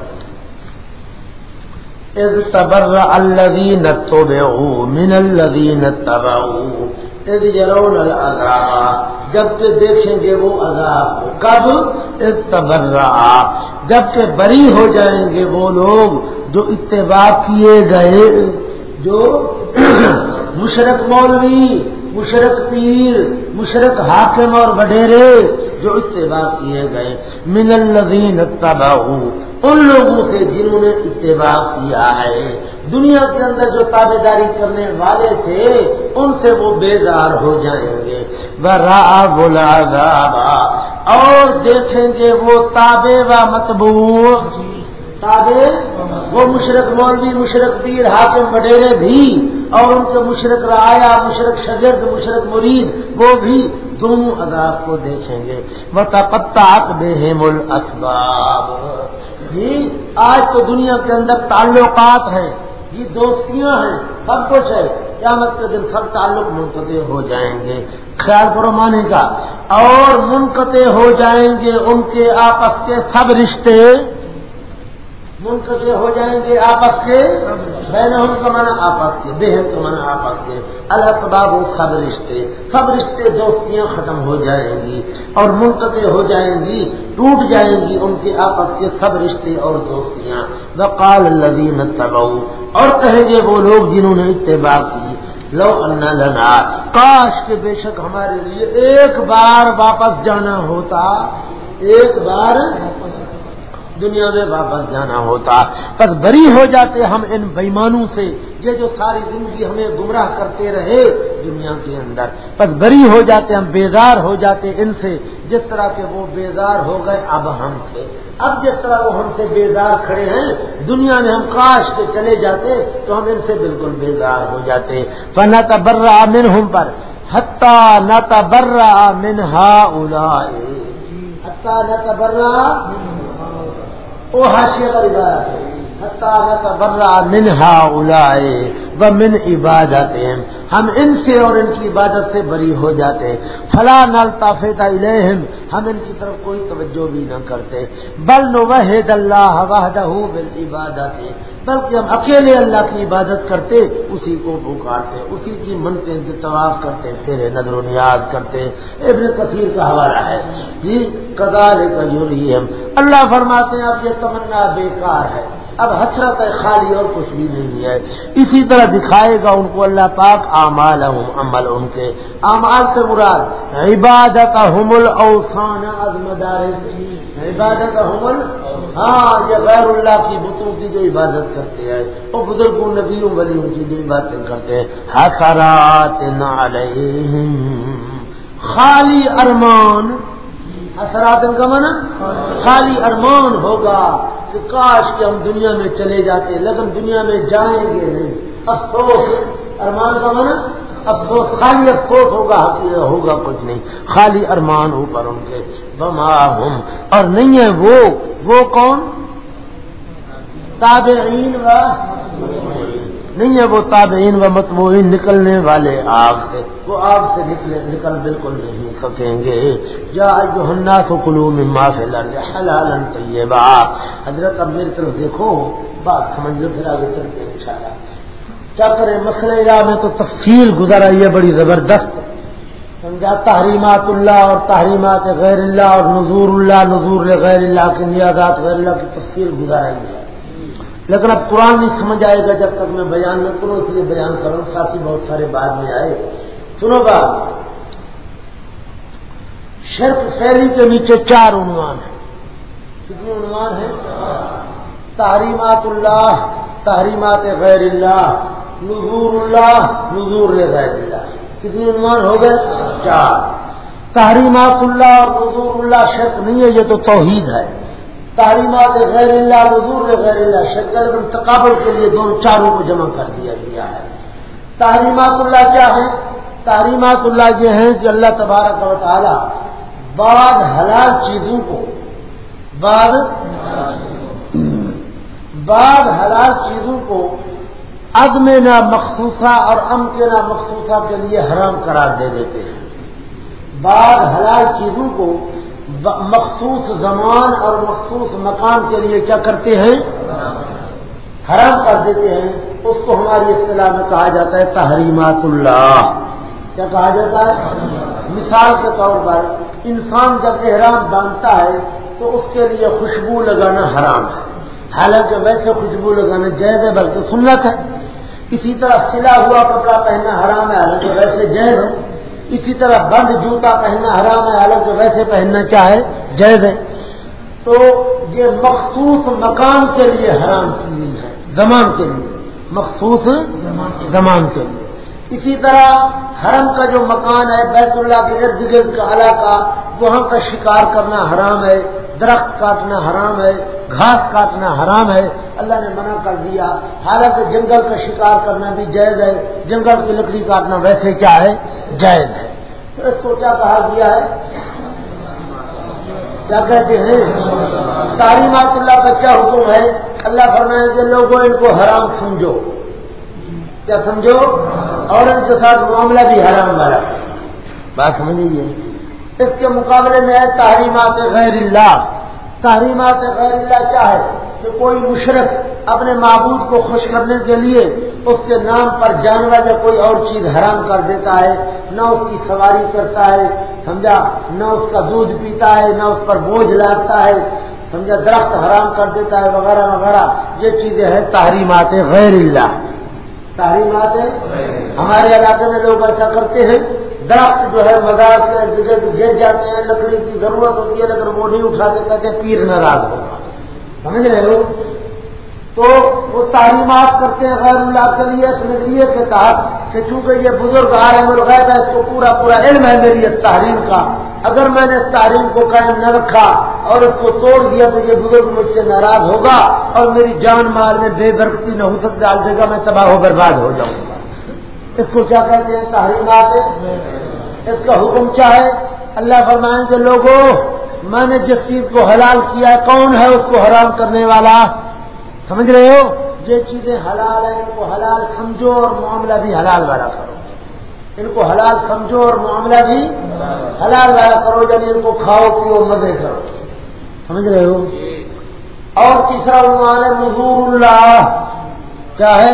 از تبر الذین تبعوا من الذین تبعوا از یرون العذاب۔ جبکہ دیکھیں گے وہ عذاب۔ کب؟ از تبر جبکہ بری ہو جائیں گے وہ لوگ جو اتباع کیے گئے۔ جو مشرق مولوی، مشرق پیر، مشرق حاکم اور وڈیرے جو اتباع کیے گئے۔ من الذین ان لوگوں سے جنہوں نے اتباع کیا ہے۔ دنیا کے اندر جو تابے داری کرنے والے تھے، ان سے وہ بیدار ہو جائیں گے۔ را بولا اور دیکھیں گے وہ تابے و متبو تابے وہ مشرق مولوی، مشرق پیر، حاکم وڈیرے بھی، اور ان کے مشرق رایا مشرق شگرد مشرق مرید، وہ بھی دونوں عذاب کو دیکھیں گے۔ وہ تپتا بے مل اسباب آج تو دنیا کے اندر تعلقات ہیں۔ یہ دوستیاں ہیں۔ سب کچھ ہے۔ کیا مطلب دن سب تعلق منقطع ہو جائیں گے۔ خیال کرو مانے کا اور منقطع ہو جائیں گے ان کے آپس کے سب رشتے۔ منقطع ہو جائیں گے آپس کے؟ بہن کا مانا آپس کے بہن کا مانا آپس کے۔ اللہ تباب سب رشتے سب رشتے دوستیاں ختم ہو جائیں گی اور منقطع ہو جائیں گی، ٹوٹ جائیں گی ان کے آپس کے سب رشتے اور دوستیاں۔ وقال الذین تبعو اور کہیں گے وہ لوگ جنہوں نے اتباع کی، لو اللہ لنا۔ کاش کے بے شک ہمارے لیے ایک بار واپس جانا ہوتا، ایک بار دنیا میں واپس جانا ہوتا۔ بس بری ہو جاتے ہم ان بےمانوں سے، یہ جو ساری زندگی ہمیں گمراہ کرتے رہے دنیا کے اندر۔ بس بری ہو جاتے، ہم بیزار ہو جاتے ان سے، جس طرح کے وہ بیزار ہو گئے اب ہم سے۔ اب جس طرح وہ ہم سے بیزار کھڑے ہیں، دنیا میں ہم کاش کے چلے جاتے تو ہم ان سے بالکل بیزار ہو جاتے۔ نہ تبرا من ہوں پر حتہ نہ تبرا من ہا الا حتہ نہ تبرا وہ حاشیہ کا عبادت ہے۔ منہا اولائے و من عبادت ہم ان سے اور ان کی عبادت سے بری ہو جاتے فلاں نال تافیتا الہم ہم ان کی طرف کوئی توجہ بھی نہ کرتے. بل نو وحد اللہ وحدہ بالعبادت. بلکہ ہم اکیلے اللہ کی عبادت کرتے، اسی کو پکارتے، اسی کی منتے کے طواف کرتے پھر نظر و نیاز کرتے. ابن کثیر کا حوالہ ہے. جی کدال اللہ فرماتے ہیں اب یہ تمنا بیکار ہے. اب حسرت ہے خالی اور کچھ بھی نہیں ہے۔ اسی طرح دکھائے گا ان کو اللہ پاک اعمال عمل ان کے۔ اعمال سے مراد عبادت حمل اوسان عبادت حمل ہاں یہ غیر اللہ کی بتوں کی جو عبادت کرتے ہیں۔ وہ بزرگوں، نبیوں، ولیوں کی جو باتیں کرتے ہیں۔ حسرات خالی ارمان۔ حسرات کا من خالی ارمان ہوگا کہ کاش کہ ہم دنیا میں چلے جاتے لیکن دنیا میں جائیں گے نہیں۔ افسوس، ارمان کا من افسوس، خالی افسوس ہوگا ہوگا کچھ نہیں۔ خالی ارمان اوپر ان کے۔ بما ہم۔ اور نہیں ہے وہ وہ کون؟ تابعین و نہیں ہے وہ تابعین و مطمئن نکلنے والے آگ سے۔ وہ آگ سے نکلے نکل بالکل نہیں سکیں گے۔ جا جو ہننا سو کلو مما سے حلال طیبہ حضرت اب میری طرف دیکھو، بات سمجھ لو، پھر آگے چلتے ان شاء اللہ کیا کریں؟ مسئلہ یا میں تو تفصیل گزر آئی ہے بڑی زبردست۔ سمجھا؟ تحریمات اللہ اور تحریمات غیر اللہ اور نظور اللہ نظور غیر اللہ کے نیازات غیر اللہ کی تفصیل گزر ہے لیکن اب قرآن نہیں سمجھ آئے گا جب تک میں بیان نہ کروں، اس لیے بیان کروں۔ ساتھی بہت سارے بعد میں آئے۔ سنو گا شرط شیلی کے نیچے چار عنوان ہیں۔ کتنے عنوان ہیں؟ تحریمات اللہ، تحریمات غیر اللہ نظور اللہ نظور غیر اللہ۔ کتنے عنوان ہو گئے؟ چار۔ تحریمات اللہ اور نظور اللہ شرط نہیں ہے، یہ تو توحید ہے۔ تحریمات غیر اللہ، حضور غیر اللہ، شکر تقابل کے لیے دونوں چاروں کو جمع کر دیا گیا ہے۔ تحریمات اللہ کیا ہے تحریمات اللہ یہ ہیں کہ اللہ تبارک و تعالی بعض حلال چیزوں کو، بعض بعض حلال چیزوں کو عدم نہ مخصوصہ اور ام کے نہ مخصوصہ کے لیے حرام قرار دے دیتے ہیں۔ بعض حلال چیزوں کو مخصوص زمان اور مخصوص مکان کے لیے کیا کرتے ہیں؟ حرام کر دیتے ہیں۔ اس کو ہماری اصطلاح میں کہا جاتا ہے تحریمات اللہ۔ کیا کہا جاتا ہے؟ مثال کے طور پر انسان جب احرام باندھتا ہے تو اس کے لیے خوشبو لگانا حرام ہے۔ حالانکہ ویسے خوشبو لگانا جائز ہے، بلکہ سنت ہے۔ اسی طرح سلا ہوا کپڑا پہننا حرام ہے، حالانکہ ویسے جائز ہے۔ اسی طرح بند جوتا پہننا حرام ہے، حالانکہ ویسے پہننا چاہے جائز ہے۔ تو یہ مخصوص مکان کے لیے حرام چیز ہے، زمان کے لیے۔ مخصوص زمان کے لیے۔ اسی طرح حرم کا جو مکان ہے، بیت اللہ کے ارد گرد کا علاقہ، وہاں کا شکار کرنا حرام ہے، درخت کاٹنا حرام ہے، گھاس کاٹنا حرام ہے۔ اللہ نے منع کر دیا۔ حالانکہ جنگل کا شکار کرنا بھی جائز ہے، جنگل کی لکڑی کاٹنا ویسے کیا ہے؟ جائز ہے۔ تو اس کو کیا کہا گیا ہے؟ کیا کہتے ہیں؟ تعلیمات اللہ کا کیا حکم ہے؟ اللہ فرمائے کہ لوگوں، ان کو حرام سمجھو۔ کیا سمجھو؟ ان کے ساتھ معاملہ بھی حرام والا بات سمجھ لیجیے اس کے مقابلے میں ہے تحریمات غیر اللہ۔ تحریمات غیر اللہ کیا ہے؟ کہ کوئی مشرق اپنے معبود کو خوش کرنے کے لیے اس کے نام پر جانور یا کوئی اور چیز حرام کر دیتا ہے نہ اس کی سواری کرتا ہے سمجھا؟ نہ اس کا دودھ پیتا ہے نہ اس پر بوجھ لاگتا ہے سمجھا؟ درخت حرام کر دیتا ہے وغیرہ وغیرہ۔ یہ چیزیں ہیں تحریمات غیر اللہ۔ تحریمات ہمارے علاقے میں لوگ ایسا کرتے ہیں۔ درخت جو ہے مزاج میں گر جاتے ہیں۔ لکڑی کی ضرورت ہوتی ہے، لیکن وہ نہیں اٹھاتے، کہتے پیر ناراض ہوگا سمجھ رہے ہو؟ تو وہ تعلیمات کرتے ہیں غیر اللہ کے لیے، اس کے تحت کہ چونکہ یہ بزرگ عالم الغیب ہے، اس کو پورا پورا علم ہے میری اس تحریم کا۔ اگر میں نے اس کو قائم نہ رکھا اور اس کو توڑ دیا تو یہ بزرگ مجھ سے ناراض ہوگا اور میری جان مال میں بے برکتی نہ ہو سکتی ڈال دے گا میں تباہ و برباد ہو جاؤں گا۔ اس کو کیا کہتے ہیں؟ تحریمات۔ اس کا حکم کیا ہے؟ اللہ فرمائیں کے لوگوں میں نے جس چیز کو حلال کیا ہے کون ہے اس کو حرام کرنے والا؟ سمجھ رہے ہو؟ یہ چیزیں حلال ہیں، ان کو حلال سمجھو اور معاملہ بھی حلال والا کرو۔ ان کو حلال سمجھو اور معاملہ بھی حلال والا کرو یعنی ان کو کھاؤ، پیو، مزے کرو۔ سمجھ رہے ہو؟ اور تیسرا عنوان ہے نظور اللہ۔ کیا ہے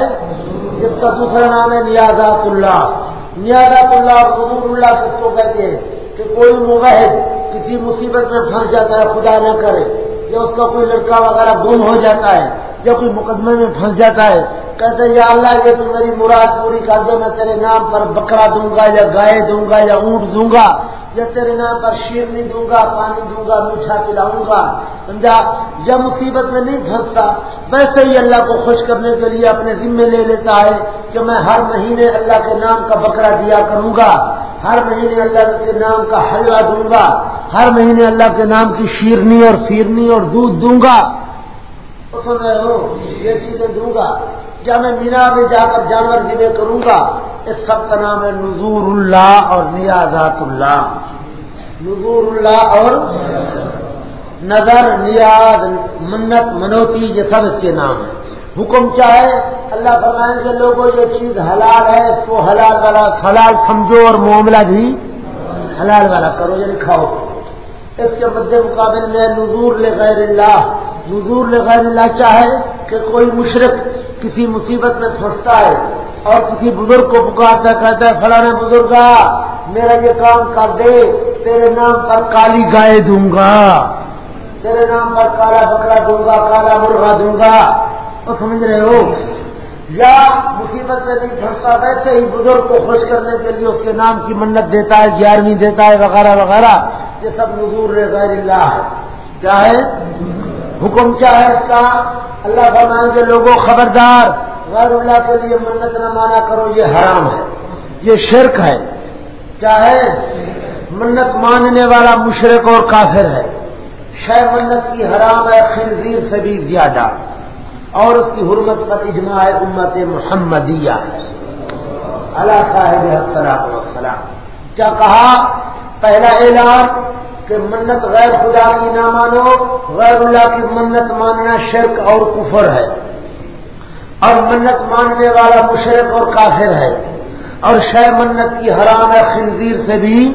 جس کا دوسرا نام ہے، نیازات اللہ۔ نیازات اللہ اور نظور اللہ کس کو کہتے ہیں؟ کہ کوئی مبحد کسی مصیبت میں پھنس جاتا ہے، خدا نہ کرے، یا اس کا کوئی لڑکا وغیرہ گم ہو جاتا ہے یا کوئی مقدمے میں پھنس جاتا ہے، کہتے ہیں، یا اللہ، یہ تو میری مراد پوری کر دے میں تیرے نام پر بکرا دوں گا، یا گائے دوں گا، یا اونٹ دوں گا، یا تیرے نام پر شیرنی دوں گا، پانی دوں گا، میٹھا پلاؤں گا۔ سمجھا؟ یا مصیبت میں نہیں پھنستا، ویسے ہی اللہ کو خوش کرنے کے لیے اپنے ذمے لے لیتا ہے کہ میں ہر مہینے اللہ کے نام کا بکرا دیا کروں گا۔ ہر مہینے اللہ کے نام کا حلوہ دوں گا۔ ہر مہینے اللہ کے نام کی شیرنی اور فیرنی اور دودھ دوں گا۔ سن رہے ہو، یہ چیزیں دوں گا۔ کیا میں مینا میں جا کر جانور گرے کروں گا، اس سب کا نام ہے نظور اللہ اور نیازات اللہ۔ نظور اللہ اور نظر نیاز منت، منوتی، یہ سب اس کے نام ہے حکم چاہے اللہ فرمائیں کے لوگوں، یہ چیز حلال ہے، اس کو حلال والا، حلال سمجھو اور معاملہ بھی حلال والا کرو یعنی کھاؤ۔ اس کے مد مقابل میں نظور لغیر اللہ نظور لغیر اللہ چاہے کہ کوئی مشرق کسی مصیبت میں پھنستا ہے اور کسی بزرگ کو پکارتا کہتا ہے، فلاں بزرگ میرا یہ کام کر دے، تیرے نام پر کالی گائے دوں گا۔ تیرے نام پر کالا بکرا دوں گا، کالا مرغا دوں گا۔ تو سمجھ رہے ہو؟ یا مصیبت میں نہیں پھنستا، ویسے ہی بزرگ کو خوش کرنے کے لیے اس کے نام کی منت دیتا ہے، گیارہویں دیتا ہے، وغیرہ وغیرہ۔ یہ سب نظور غیر اللہ ہے۔ کیا ہے؟ حکم کیا ہے اس کا؟ اللہ فرمان کے لوگوں خبردار، غیر اللہ کے لیے منت نہ مانا کرو، یہ حرام ہے، یہ شرک ہے۔ کیا ہے؟ منت ماننے والا مشرق اور کافر ہے۔ شہ منت کی حرام ہے، خنزیر سے بھی زیادہ۔ اور اس کی حرمت پر اجماع ہے امت محمدیہ۔ اللہ صاحب السلام۔ کیا کہا؟ پہلا اعلان کہ منت غیر خدا کی نہ مانو، غیر اللہ کی منت ماننا شرک اور کفر ہے۔ اور منت ماننے والا مشرق اور کافر ہے۔ اور شہ منت کی حرام ہے، خنزیر سے بھی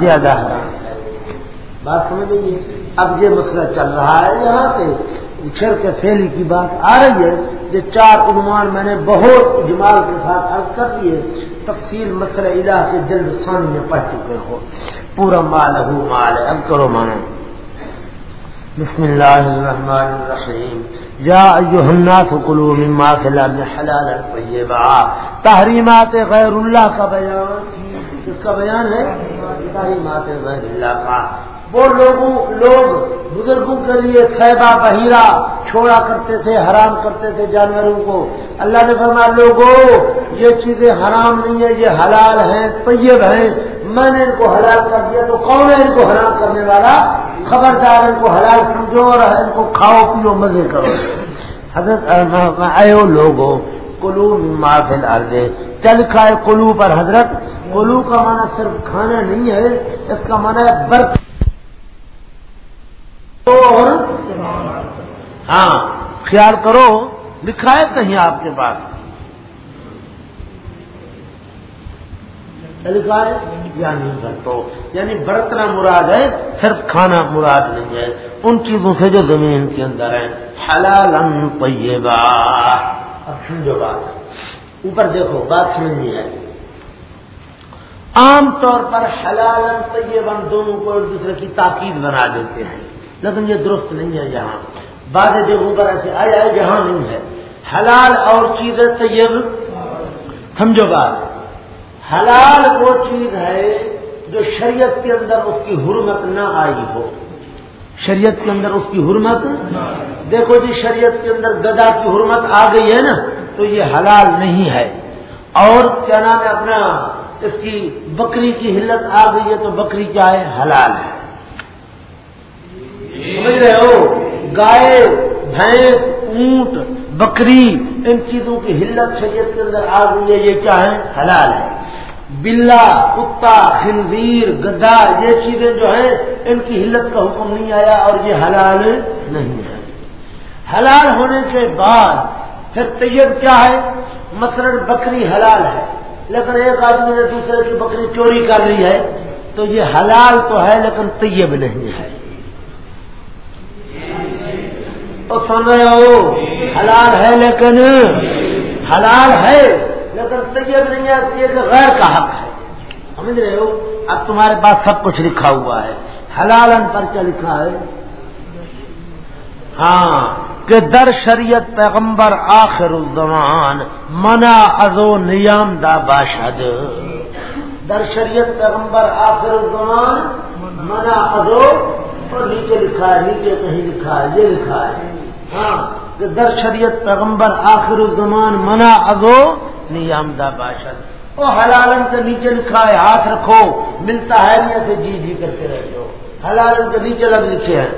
زیادہ حرام۔ بات سمجھ لیجیے اب یہ مسئلہ چل رہا ہے یہاں سے۔ اچھل کے فیلی کی بات آ رہی ہے یہ چار عنوان میں نے بہت اجمال کے ساتھ عرض کر دیے۔ تفصیل مسئلہ ادا کے جلد ثانی میں پڑھ چکے ہو۔ پورا مال ہو مال اب کرو مانا۔ بسم اللہ الرحمن الرحیم۔ یا ایوہ الناس قلو مما فی الارض حلالا طیبا۔ تحریمات غیر اللہ کا بیان۔ اس کا بیان ہے تحریمات غیر اللہ کا۔ وہ لوگوں لوگ بزرگوں کے لیے صحبہ بہیرا چھوڑا کرتے تھے حرام کرتے تھے جانوروں کو۔ اللہ نے فرمایا لوگوں یہ چیزیں حرام نہیں ہے یہ حلال ہیں طیب ہیں۔ میں نے ان کو حلال کر دیا تو کون ہے ان کو حرام کرنے والا؟ خبردار ان کو حلال سمجھو اور ان کو کھاؤ پیو مزے کرو۔ حضرت آئے لوگوں۔ کلو معافل آگے چل کھائے کلو پر حضرت۔ کلو کا معنی صرف کھانا نہیں ہے، اس کا معنی ہے برف۔ ہاں خیال کرو لکھا ہے کہیں آپ کے پاس؟ لکھا ہے یا یعنی نہیں کرتا یعنی برتنا مراد ہے، صرف کھانا مراد نہیں ہے۔ ان چیزوں سے جو زمین کے اندر ہے حلال پیے اب سمجھو بات اوپر دیکھو، بات سمجھنی ہے عام طور پر حلال طیبا دونوں کو ایک دوسرے کی تاکید بنا دیتے ہیں۔ لیکن یہ درست نہیں ہے جہاں بعض جگہوں پر ایسے آیا ہے جہاں نہیں ہے۔ حلال اور چیزیں طیب۔ سمجھو بات۔ حلال وہ چیز ہے جو شریعت کے اندر اس کی حرمت نہ آئی ہو۔ شریعت کے اندر اس کی حرمت؟ دیکھو جی شریعت کے اندر گدا کی حرمت آ گئی ہے نا، تو یہ حلال نہیں ہے۔ اور کیا نام ہے اپنا، اس کی بکری کی ہلت آ گئی ہے، تو بکری کیا ہے؟ حلال ہے۔ سمجھ رہے ہو؟ گائے، بھینس، اونٹ، بکری، ان چیزوں کی ہلت شریعت کے اندر آ گئی ہے، یہ کیا ہے؟ حلال ہے۔ بلا کتا، خنزیر گدا یہ چیزیں جو ہیں، ان کی ہلت کا حکم نہیں آیا اور یہ حلال نہیں ہے۔ حلال ہونے کے بعد پھر طیب کیا ہے؟ مثلا بکری حلال ہے، لیکن ایک آدمی نے دوسرے کی بکری چوری کر لی ہے، تو یہ حلال تو ہے لیکن طیب نہیں ہے۔ تو سن رہے ہو حلال ہے لیکن حلال ہے۔ لیکن طیب نہیں ہے یہ غیر کا حق ہے۔ سمجھ رہے ہو؟ اب تمہارے پاس سب کچھ لکھا ہوا ہے۔ حلال ان پر کیا لکھا ہے۔ ہاں کہ در شریعت پیغمبر آخر الزمان منا ازو نیام دا باشد۔ در شریعت پیغمبر آخر الزمان منا ازو اور نیچے لکھا ہے، نیچے کہیں لکھا ہے، یہ لکھا ہے۔ ہاں کہ در شریعت پیغمبر آخر الزمان منا ازو نیام دا باشد۔ وہ حلالن کے نیچے لکھا ہے ہاتھ رکھو، ملتا ہے نہیں ایسے جی جی کرتے رہتے ہو حلالن کے نیچے لگ لکھے ہیں۔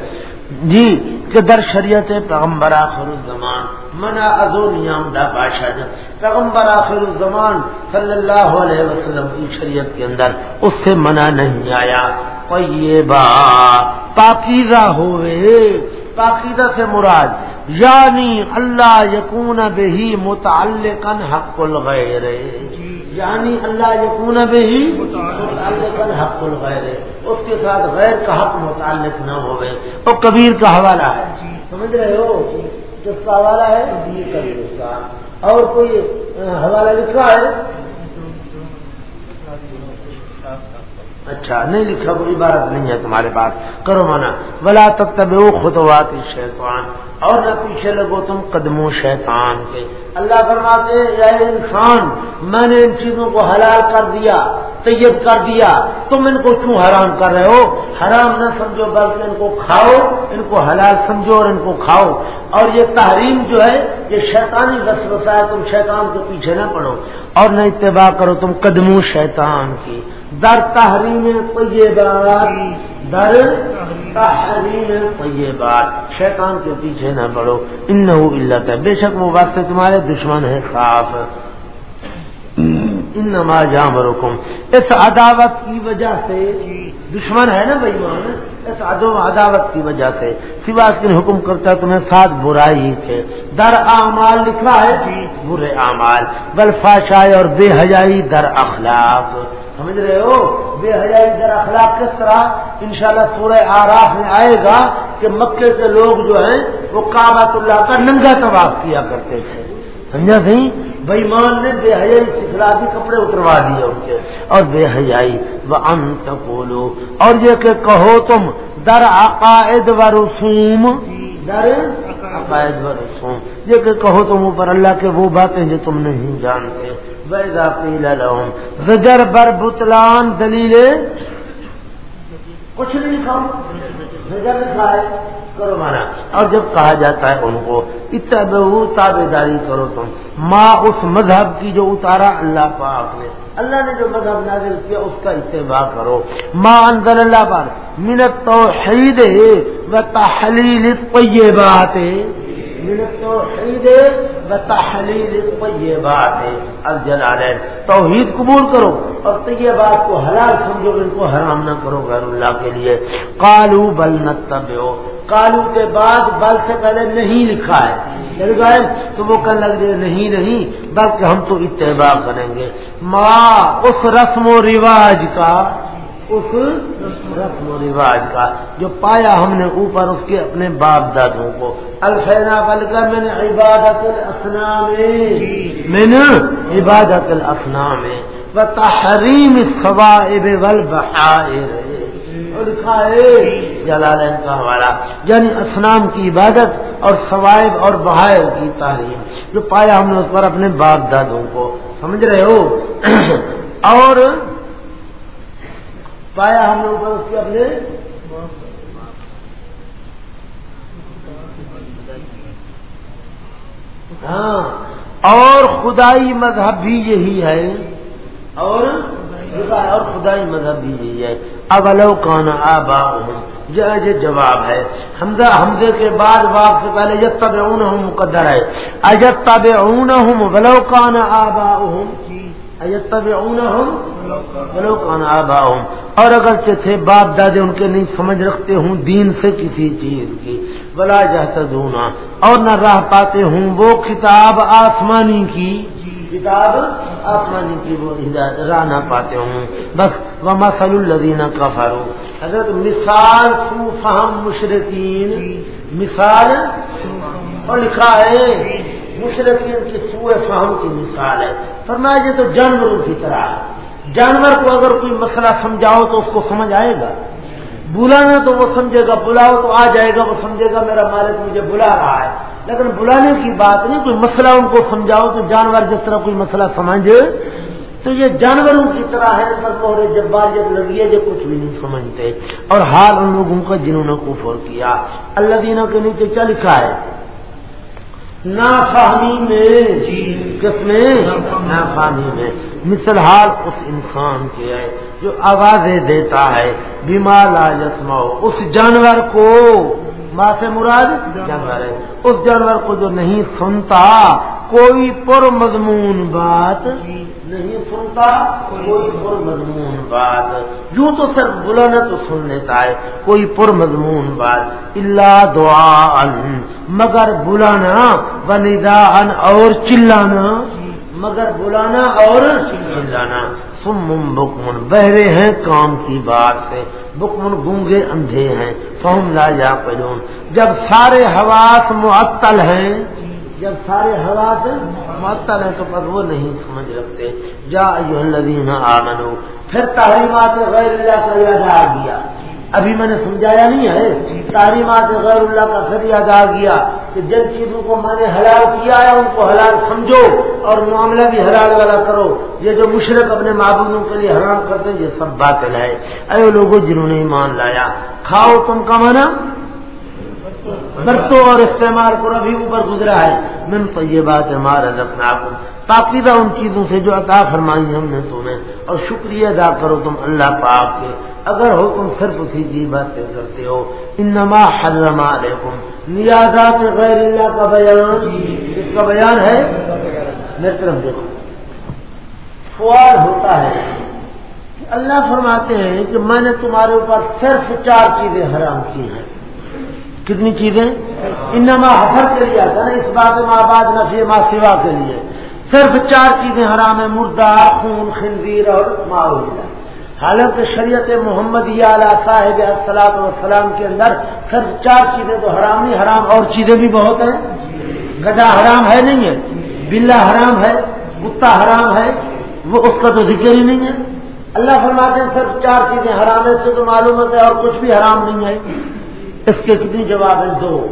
جی کہ در شریعت پیغمبر آخر الزمان، منا ازو نیام دا باشد۔ پیغمبر آخر الزمان صلی اللہ علیہ وسلم کی شریعت کے اندر اس سے منع نہیں آیا۔ طیبا پاکیزہ ہوئے۔ پاکیزہ سے مراد یعنی اللہ یقون بہی متعلق حق الغیر. یعنی اللہ یقون بہی متعلق حق الغیر. اس کے ساتھ غیر کا حق متعلق نہ ہوئے. تو کبیر کا حوالہ ہے. سمجھ رہے ہو؟ کس کا حوالہ ہے کبیر کا. اور کوئی حوالہ لکھا ہے؟ اچھا نہیں لکھا کوئی عبارت نہیں ہے تمہارے پاس۔ کرو مانا بلا تب تب خطوات شیطان اور نہ پیچھے لگو تم قدموں شیطان کے۔ اللہ فرماتے یا انسان، میں نے ان چیزوں کو حلال کر دیا، طیب کر دیا، تم ان کو کیوں حرام کر رہے ہو؟ حرام نہ سمجھو، بلکہ ان کو کھاؤ، ان کو حلال سمجھو اور ان کو کھاؤ۔ اور یہ تحریم جو ہے، یہ شیطانی بس ہے، تم شیطان کے پیچھے نہ پڑو۔ اور نہ اتباع کرو تم قدموں شیطان کی۔ در تحریم طیبات در تحریم طیبات۔ شیطان کے پیچھے نہ پڑو۔ ان علت ہے بے شک وہ سے تمہارے دشمن ہے صاف انما جامرکم۔ اس عداوت کی وجہ سے دشمن ہے نا بھائی مان اس عداوت کی وجہ سے۔ سوا کے حکم کرتا تمہیں ساتھ برائی سے در اعمال لکھا ہے برے اعمال۔ بل فاشائے اور بے حجائی در اخلاق۔ سمجھ رہے ہو؟ بے حیائی در اخلاق کس طرح انشاءاللہ سورہ آراف میں آئے گا کہ مکے کے لوگ جو ہیں وہ کابت اللہ کا ننگا طواف کیا کرتے تھے۔ سمجھا سی بھائی مان نے بے حیائی سکھلا کے کپڑے اتروا دیے ان کے۔ اور بے حیائی وہ انت بولو اور یہ کہ کہو تم، در عقائد و رسوم۔ در عقائد و رسوم۔ یہ کہ کہو تم اوپر اللہ کے وہ باتیں جو تم نہیں جانتے۔ زجر بر بتلان دلیل کچھ نہیں لکھا زجر لکھا ہے۔ کرو مانا۔ اور جب کہا جاتا ہے ان کو اتنا تابے داری کرو تم۔ ماں اس مذہب کی جو اتارا اللہ پاک نے۔ اللہ نے جو مذہب نازل کیا، اس کا اتباع کرو۔ ماں انزل اللہ پر منت تو حید و تحلیل طیبات توحید قبول کرو اور طیبات کو حلال سمجھو، ان کو حرام نہ کرو غیر اللہ کے لیے۔ کالو بل نتبعو۔ کالو کے بعد بل سے پہلے نہیں لکھا ہے۔ یعنی تو وہ کہنے لگ جائے نہیں نہیں، بلکہ ہم تو اتباع کریں گے۔ ماں، اس رسم و رواج کا اس رسم و رواج کا جو پایا ہم نے اوپر اس کے اپنے باپ دادوں کو۔ الفینا بل کر میں نے عبادت الاسنام میں نے عبادت الاسنام و تحریم الصوائب والبحائر۔ لکھا ہے جلالین کا حوالہ۔ یعنی اسنام کی عبادت اور ثوائب اور بہائر کی تحریم۔ جو پایا ہم نے اس پر اپنے باپ دادوں کو۔ سمجھ رہے ہو؟ اور پایا ہم لوگوں کو اس کے اپنے ہاں اور خدائی مذہب بھی یہی ہے۔ اور اور خدائی مذہب بھی یہی ہے۔ اب الو کون آبا یہ جواب ہے۔ حمزہ، حمزے کے بعد باپ سے پہلے جب تب اون ہوں مقدر ہے۔ اجت تب اون ہوں ولو کان آبا اجت تب اون ہوں ولو کان آبا اور اگر تھے باپ دادے ان کے نہیں سمجھ رکھتے ہوں دین سے کسی چیز کی بلا جاتا دونا اور نہ راہ پاتے ہوں وہ کتاب آسمانی کی۔ کتاب آسمانی کی وہ راہ نہ پاتے ہوں۔ بس وہ مسل الدینہ کا فاروق حضرت مثال سو فہم مشرقین مثال اور لکھا ہے مشرقین کی سو فہم کی مثال ہے۔ فرمایا یہ تو جانوروں کی طرح۔ ہے جانور کو اگر کوئی مسئلہ سمجھاؤ تو اس کو سمجھ آئے گا۔ بلانا تو وہ سمجھے گا، بلاؤ تو آ جائے گا، وہ سمجھے گا، میرا مالک مجھے بلا رہا ہے۔ لیکن بلانے کی بات نہیں، کوئی مسئلہ ان کو سمجھاؤ تو جانور جس طرح کوئی مسئلہ سمجھے، تو یہ جانوروں کی طرح ہے، سر موہرے جب بار جب لگی ہے جو کچھ بھی نہیں سمجھتے۔ اور حال ان لوگوں کا جنہوں نے کفر کیا۔ اللہ دینوں کے نیچے کیا لکھا ہے؟ نافاہمی میں جی، کس میں نافاہمی میں۔ مثل حال اس انسان کے ہے جو آوازیں دیتا ہے بیمار لاجسما اس جانور کو ماں سے مراد جانور ہے۔ اس جانور کو جو نہیں سنتا، کوئی پر مضمون بات نہیں سنتا، کوئی پر مضمون بات۔ یوں تو صرف بلانا تو سن لیتا ہے، کوئی پر مضمون بات۔ اللہ دعا مگر بلانا بندا اور چلانا۔ مگر بلانا اور چلانا۔ سم بکمن، بہرے ہیں کام کی بات سے، بکمن گونگے اندھے ہیں، فہم لا جا جب سارے حواس معطل ہیں، جب سارے حالات معطل ہیں تو پر وہ نہیں سمجھ رکھتے۔ جا الذین آمنو۔ پھر تحریمات غیر اللہ کا یاد آ گیا ابھی میں نے سمجھایا نہیں ہے۔ تعلیمات غیر اللہ کا پھر یاد آ گیا کہ جن چیزوں کو میں نے حلال کیا ہے، ان کو حلال سمجھو اور معاملہ بھی حلال والا کرو۔ یہ جو مشرق اپنے معبودوں کے لیے حرام کرتے یہ سب باطل ہے۔ اے لوگوں جنہوں نے ایمان لایا، کھاؤ تم کا مانا برتوں اور استعمال کو ابھی اوپر گزرا ہے۔ من تو یہ بات ہے ہمارا رکھنا پاکیزہ ان چیزوں سے جو عطا فرمائی ہم نے تمہیں۔ اور شکریہ ادا کرو تم اللہ پاک کے۔ اگر ہو تم صرف اسی جی باتیں کرتے ہو۔ انما حرم علیکم۔ نیازات غیر اللہ کا بیان۔ اس کا بیان ہے۔ میرے طرف دیکھو۔ سوال ہوتا ہے اللہ فرماتے ہیں کہ میں نے تمہارے اوپر صرف چار چیزیں حرام کی ہیں۔ کتنی چیزیں؟ انما حفر کے لیے آتا نا، اس بات ماں بعد نفی ماں سوا کے لیے۔ صرف چار چیزیں حرام ہیں مردار خون، خنزیر اور معاوضہ۔ حالانکہ شریعت محمد علیہ صاحب السلام وسلام کے اندر صرف چار چیزیں تو حرام نہیں، حرام اور چیزیں بھی بہت ہیں۔ گدا حرام ہے نہیں ہے بلا حرام ہے، کتا حرام ہے، وہ اس کا تو ذکر ہی نہیں ہے۔ اللہ فرماتے ہیں، صرف چار چیزیں حرام ہے سے تو معلوم ہے اور کچھ بھی حرام نہیں ہے۔ اس کے کتنی جواب ہے دو۔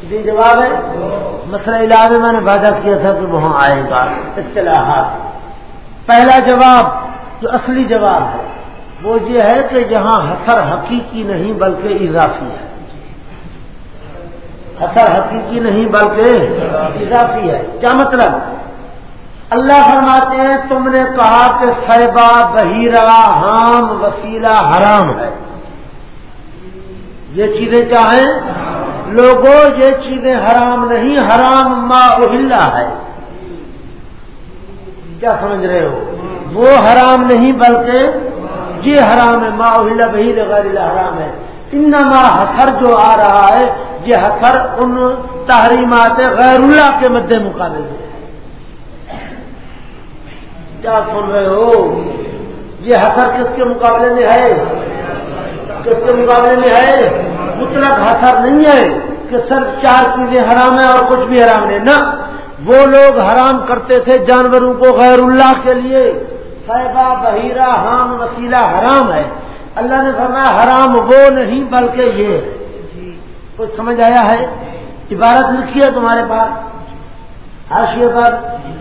کتنی جواب ہے مسئلہ علاج میں نے وعدہ کیا تھا کہ وہاں آئے گا۔ اصطلاحات۔ پہلا جواب، جو اصلی جواب ہے، وہ یہ ہے کہ یہاں حسر حقیقی نہیں بلکہ اضافی ہے۔ حسر حقیقی نہیں بلکہ اضافی ہے۔ کیا مطلب؟ اللہ فرماتے ہیں، تم نے کہا کہ صحبہ بہیرا، حام، وسیلہ حرام ہے۔ یہ چیزیں کیا ہیں؟ لوگوں یہ چیزیں حرام نہیں، حرام ما اہلا ہے۔ کیا سمجھ رہے ہو؟ وہ حرام نہیں بلکہ یہ حرام ہے، ما اہلا بہیر غیر حرام ہے۔ انما حسر جو آ رہا ہے، یہ حسر ان تحریمات غیر اللہ کے مد مقابل میں کیا سن رہے ہو؟ یہ حسر کس کے مقابلے میں ہے؟ کس کے مقابلے میں ہے مطلق حسر نہیں ہے کہ صرف چار چیزیں حرام ہیں اور کچھ بھی حرام نہیں۔ نہ، وہ لوگ حرام کرتے تھے جانوروں کو غیر اللہ کے لیے۔ صحبہ بحیرہ حام ہاں، وسیلہ حرام ہے۔ اللہ نے فرمایا، حرام وہ نہیں، بلکہ یہ جی، کچھ سمجھ آیا ہے؟ عبارت لکھی ہے تمہارے پاس؟ ہاں، حاشیے پر جی۔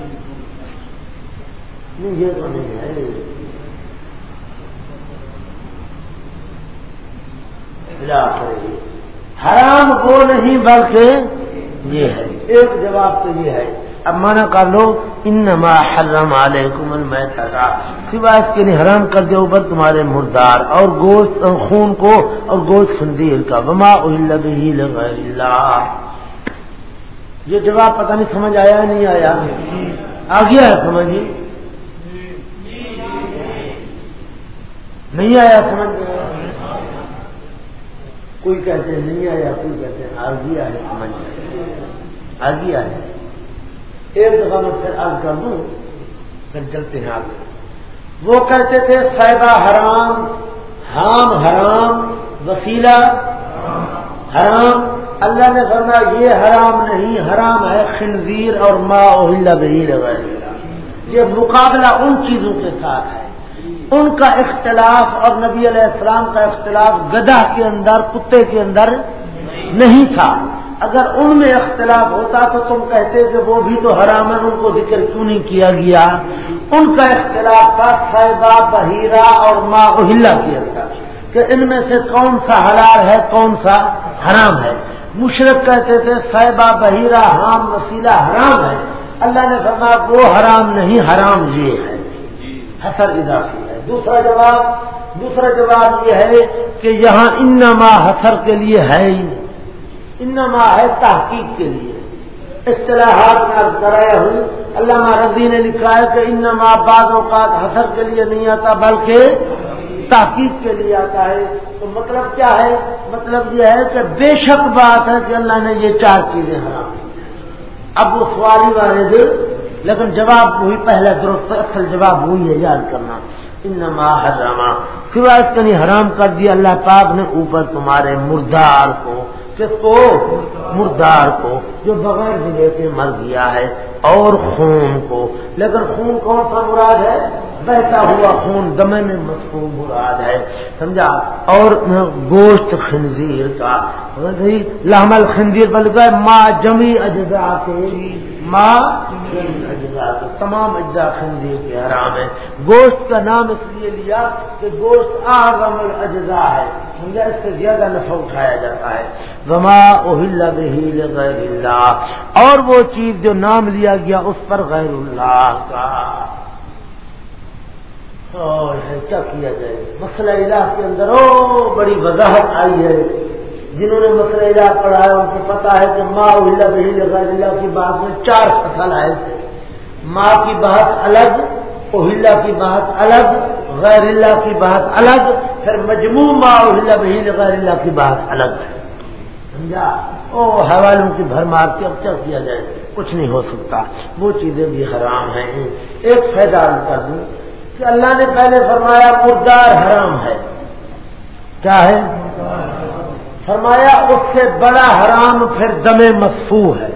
نہیں، یہ تو نہیں ہے۔ حرام وہ نہیں، بلکہ یہ ہے۔ ایک جواب تو یہ ہے۔ اب مانا کر لو، انما حرم علیکم المیتہ سوائے اس کے لیے حرام کر دے اوپر تمہارے مردار اور گوشت خون کو اور گوشت خندیر کا۔ وما لغیر اللہ یہ جواب پتہ نہیں، سمجھ آیا نہیں آیا؟ آ گیا ہے سمجھ نہیں آیا، سمجھ کوئی کہتے ہیں نہیں آیا، کوئی کہتے ہیں آ گیا ہے سمجھ آ ہے ایک دفعہ میں پھر آگ کر دوں، پھر چلتے ہیں آگے۔ وہ کہتے تھے فائدہ حرام، حام حرام، وسیلہ حرام۔ اللہ نے فرمایا، یہ حرام نہیں، حرام ہے خنزیر اور ما اہل بہیر یہ مقابلہ ان چیزوں کے ساتھ ہے۔ ان کا اختلاف اور نبی علیہ السلام کا اختلاف گدہ کے اندر کتے کے اندر نہیں تھا۔ اگر ان میں اختلاف ہوتا تو تم کہتے کہ وہ بھی تو حرام ہے ان کو ذکر کیوں نہیں کیا گیا؟ ان کا اختلاف تھا صحبہ بحیرہ اور ماں اہلا کیا تھا کہ ان میں سے کون سا حلال ہے کون سا حرام ہے۔ مشرق کہتے تھے صحبہ بحیرہ حام وسیلہ حرام ہے۔ اللہ نے فرمایا وہ حرام نہیں حرام یہ ہے۔ حسر اضافی۔ دوسرا جواب دوسرا جواب یہ ہے کہ یہاں انما حسر کے لیے ہے ہی انما ہے تحقیق کے لیے۔ اصطلاحات میں کرایا ہوں، علامہ رضی نے لکھا ہے کہ انما بعض اوقات حسر کے لیے نہیں آتا، بلکہ تحقیق کے لیے آتا ہے۔ تو مطلب کیا ہے؟ مطلب یہ ہے کہ بے شک بات ہے کہ اللہ نے یہ چار چیزیں حرام اب وہ سوالی والے دل لیکن جواب وہی پہلا درست اصل جواب وہی ہے، یاد کرنا۔ انما حرما پھر اس کے حرام کر دیا اللہ پاک نے اوپر تمہارے مردار کو۔ کس کو؟ مردار کو، جو بغیر جگہ کے مر گیا ہے، اور خون کو۔ لیکن خون کون سا مراد ہے؟ بہتا ہوا خون دمے میں مصروف مراد ہے۔ سمجھا؟ اور گوشت خنزیر کا۔ لحمل خنزیر بل گئے۔ ماں جمی اجزا کے۔ ماں اجزا کے۔ تمام اجزا خنزیر کے حرام ہے گوشت کا نام اس لیے لیا کہ گوشت آغم الاجزا ہے۔ سمجھا؟ اس سے زیادہ نفع اٹھایا جاتا ہے۔ وما اہل بہیل غیر اللہ۔ اور وہ چیز جو نام لیا گیا اس پر غیر اللہ کا۔ کیا کیا جائے؟ مسئلہ علاج کے اندر او بڑی وضاحت آئی ہے۔ جنہوں نے مسئلہ علاج پڑھا ہے ان کو پتا ہے کہ ماں اللہ بہیل غیر اللہ کی بات میں چار فصل آئے تھے۔ ماں کی بات الگ، اوہلا کی بات الگ، غیر اللہ کی بات الگ، پھر مجموع ماں اوہلا بہیل غیر اللہ کی بات الگ۔ ہے سمجھا؟ او حوالوں کی بھر مار کے اب کیا جائے؟ کچھ نہیں ہو سکتا۔ وہ چیزیں بھی حرام ہیں۔ ایک فائدہ کر دوں۔ کہ اللہ نے پہلے فرمایا مردار حرام ہے۔ کیا ہے؟ فرمایا اس سے بڑا حرام پھر دم مصفو ہے۔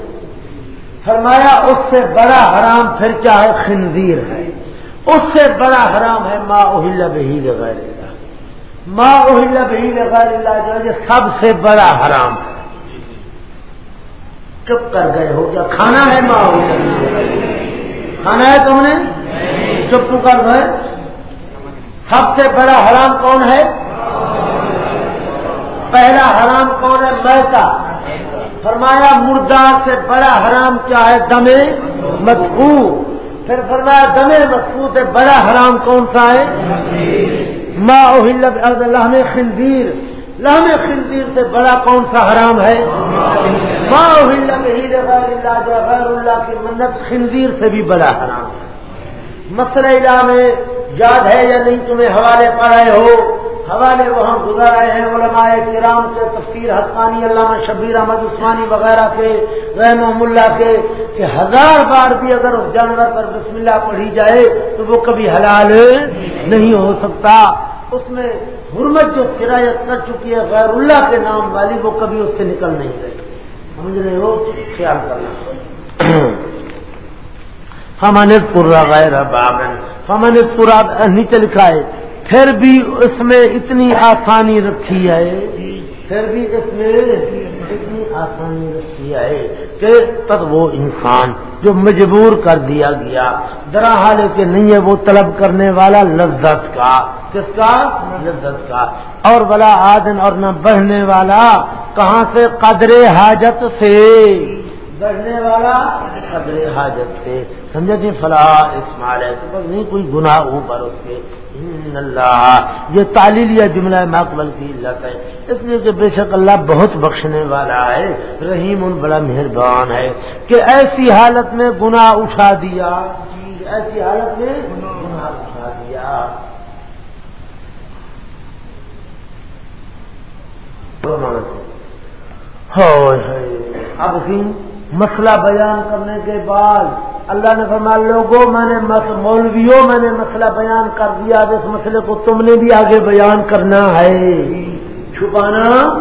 فرمایا اس سے بڑا حرام پھر کیا ہے؟ خنزیر ہے۔ اس سے بڑا حرام ہے ما اہل بہی غیر اللہ۔ ما اہل بہی غیر اللہ جو ہے سب سے بڑا حرام ہے۔ چپ کر گئے ہو کیا کھانا ہے ما اہل کھانا ہے تم نے؟ چپ کر گئے سب سے بڑا حرام کون ہے؟ پہلا حرام کون ہے؟ میتا فرمایا، مردہ سے بڑا حرام کیا ہے؟ دمے متفو پھر فرمایا، دمے متفو سے بڑا حرام کون سا ہے؟ ماں لحم خنزیر۔ لحم خنزیر سے بڑا کون سا حرام ہے؟ ماں غیر اللہ کی منت خنزیر سے بھی بڑا حرام۔ ہے مسئلہ میں یاد ہے یا نہیں تمہیں حوالے پڑھے ہو؟ حوالے وہاں گزر رہے ہیں علماء کرام کے، تفسیر حقانی، علامہ شبیر احمد عثمانی وغیرہ کے رحم اللہ کے، کہ ہزار بار بھی اگر اس جانور پر بسم اللہ پڑھی جائے تو وہ کبھی حلال نہیں ہو سکتا۔ اس میں حرمت جو کرایت کر چکی ہے غیر اللہ کے نام والی وہ کبھی اس سے نکل نہیں گئی سمجھ رہے ہو؟ خیال کرنا۔ ہمن پورا غیر باغن ہمن پورا نیچے لکھا ہے، پھر بھی اس میں اتنی آسانی رکھی ہے، پھر بھی اس میں اتنی آسانی رکھی ہے کہ تب وہ انسان جو مجبور کر دیا گیا، درا حال کے نہیں ہے وہ طلب کرنے والا لذت کا، کس کا؟ لذت کا۔ اور بلا آدن اور نہ بڑھنے والا، کہاں سے؟ قدر حاجت سے۔ بڑھنے والا قدر حاجت سے۔ سمجھا جی؟ فلاح اسمال ہے۔ تو نہیں، کوئی گناہ اوپر اس کے۔ اللہ، یہ تعلیل یا جملہ مقبل کی علت ہے۔ اس لیے کہ بے شک اللہ بہت بخشنے والا ہے۔ رحیم ان بڑا مہربان ہے۔ کہ ایسی حالت میں گناہ اٹھا دیا۔ جی، ایسی حالت میں گناہ اٹھا دیا۔ اب مسئلہ بیان کرنے کے بعد اللہ نے فرمایا لوگوں میں نے مولویوں میں نے مسئلہ بیان کر دیا اس مسئلے کو تم نے بھی آگے بیان کرنا ہے۔ چھپانا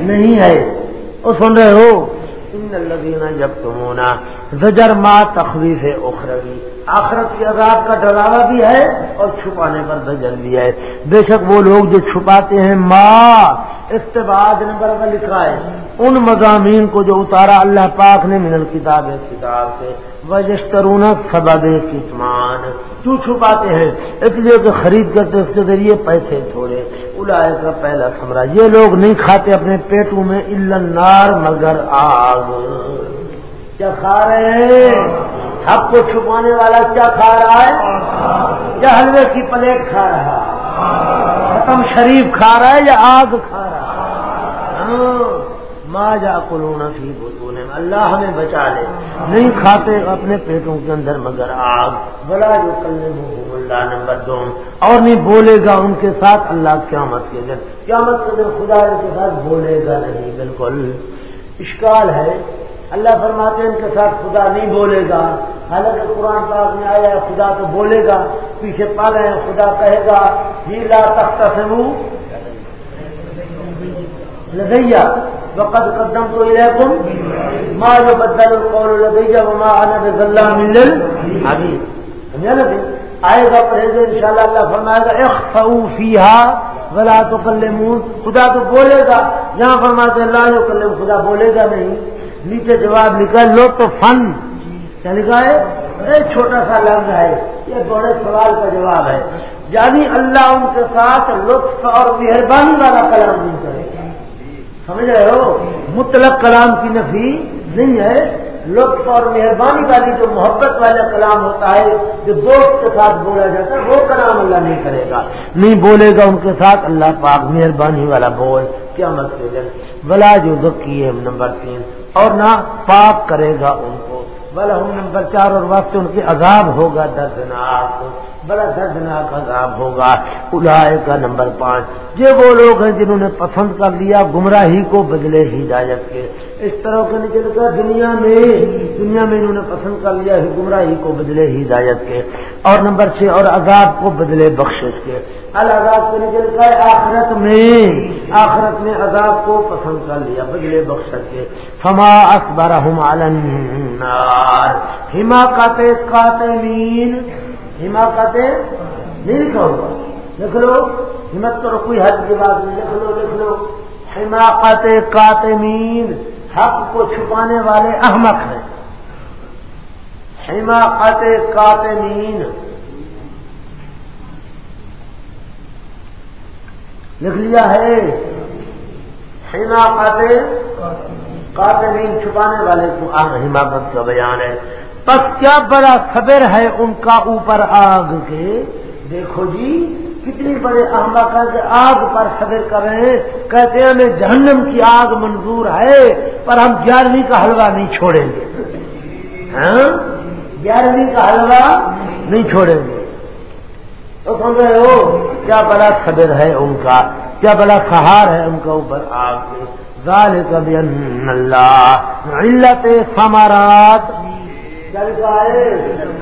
نہیں ہے۔ وہ سن رہے ہو؟ ان جب تم ہونا زجر ماں تخویف اخروی۔ آخرت کی عذاب کا ڈراوا بھی ہے اور چھپانے پر زجر بھی ہے۔ بے شک وہ لوگ جو چھپاتے ہیں، ماں استباد نمبر میں لکھا ہے۔ ان مضامین کو جو اتارا اللہ پاک نے من الکتاب کتاب سے۔ وجشترون سبب کتمان کیوں چھپاتے ہیں؟ اس لیے کہ خرید کرتے اس کے ذریعے پیسے تھوڑے۔ الائے کا پہلا سمرا یہ لوگ نہیں کھاتے اپنے پیٹوں میں النار مگر آگ۔ کیا کھا رہے ہیں؟ سب کو چھپانے والا کیا کھا رہا ہے؟ یا حلوے کی پلیٹ کھا رہا ختم شریف کھا رہا ہے یا آگ کھا رہا ماں جا کلونا فی بتون اللہ ہمیں بچا لے۔ نہیں کھاتے اپنے پیٹوں کے اندر مگر آگ۔ بلا جو کل اللہ نمبر دو۔ اور نہیں بولے گا ان کے ساتھ اللہ قیامت کے دن۔ قیامت کے دن خدا کے ساتھ بولے گا نہیں، بالکل۔ اشکال ہے اللہ فرماتے ہیں ان کے ساتھ خدا نہیں بولے گا۔ حالانکہ قرآن پاک میں آیا خدا تو بولے گا، پیچھے پا رہے ہیں، خدا کہے گا، ہی لا تخت سے لدیا وقد قدم تو الیکم ما جو بدل القول لدیا وما انا بظلام للعبید۔ سمجھا نا جی؟ آئے گا، پرہیز انشاءاللہ اللہ فرمائے گا اخفوا فیها ولا تکلمون خدا تو بولے گا۔ یہاں فرماتے ہیں، لا یکلم خدا بولے گا نہیں۔ نیچے جواب نکل لو تو فن۔ کیا لکھا ہے؟ ایک چھوٹا سا لفظ ہے، یہ بڑے سوال کا جواب ہے۔ یعنی اللہ ان کے ساتھ لطف اور مہربانی والا کلام نہیں کرے۔ گا سمجھ رہے ہو؟ مطلق کلام کی نفی نہیں ہے۔ لطف اور مہربانی والی جو محبت والا کلام ہوتا ہے، جو دوست کے ساتھ بولا جاتا ہے، وہ کلام اللہ نہیں کرے گا۔ نہیں بولے گا ان کے ساتھ، اللہ پاک مہربانی والا بول۔ کیا مت بلا جو دکھی ہے نمبر تین۔ اور نہ پاک کرے گا ان کو۔ بلا ہم نمبر چار اور وقت ان کے عذاب ہوگا، دردناک۔ بڑا دردناک عذاب ہوگا۔ الائے کا نمبر پانچ۔ یہ وہ لوگ ہیں جنہوں نے پسند کر لیا، گمراہی کو بدلے ہدایت کے۔ اس طرح کا نکل کر دنیا میں دنیا میں انہوں نے پسند کر لیا گمراہی کو بدلے ہدایت کے، اور نمبر چھ، اور عذاب کو بدلے بخشش کے۔ العذاب کو نکل کر آخرت میں آخرت میں عذاب کو پسند کر لیا، بدلے بخشش کے۔ فما اکبر ہم حماقت قاتلین حماقت نہیں لکھا لکھ لو۔ ہمت کرو کوئی حد کی بات نہیں لکھ لو لکھ لو۔ حماقت قاتمین حق کو چھپانے والے احمق ہیں۔ حماقت قاتمین لکھ لیا ہے۔ حماقت قاتمین چھپانے والے کو حماقت کا بیان ہے۔ بس کیا بڑا خبر ہے ان کا اوپر آگ کے؟ دیکھو جی کتنی بڑے احمد کے آگ پر صبر کر رہے ہیں کہتے ہیں ہمیں جہنم کی آگ منظور ہے، پر ہم گیارہویں کا حلوہ نہیں چھوڑیں گے۔ ہاں؟ گیارہویں کا حلوہ نہیں چھوڑیں گے۔ تو سمجھ رہے ہو، کیا بڑا خبر ہے ان کا، کیا بڑا سہار ہے ان کا اوپر آگ کے۔ کبھی اللہ علت سمارات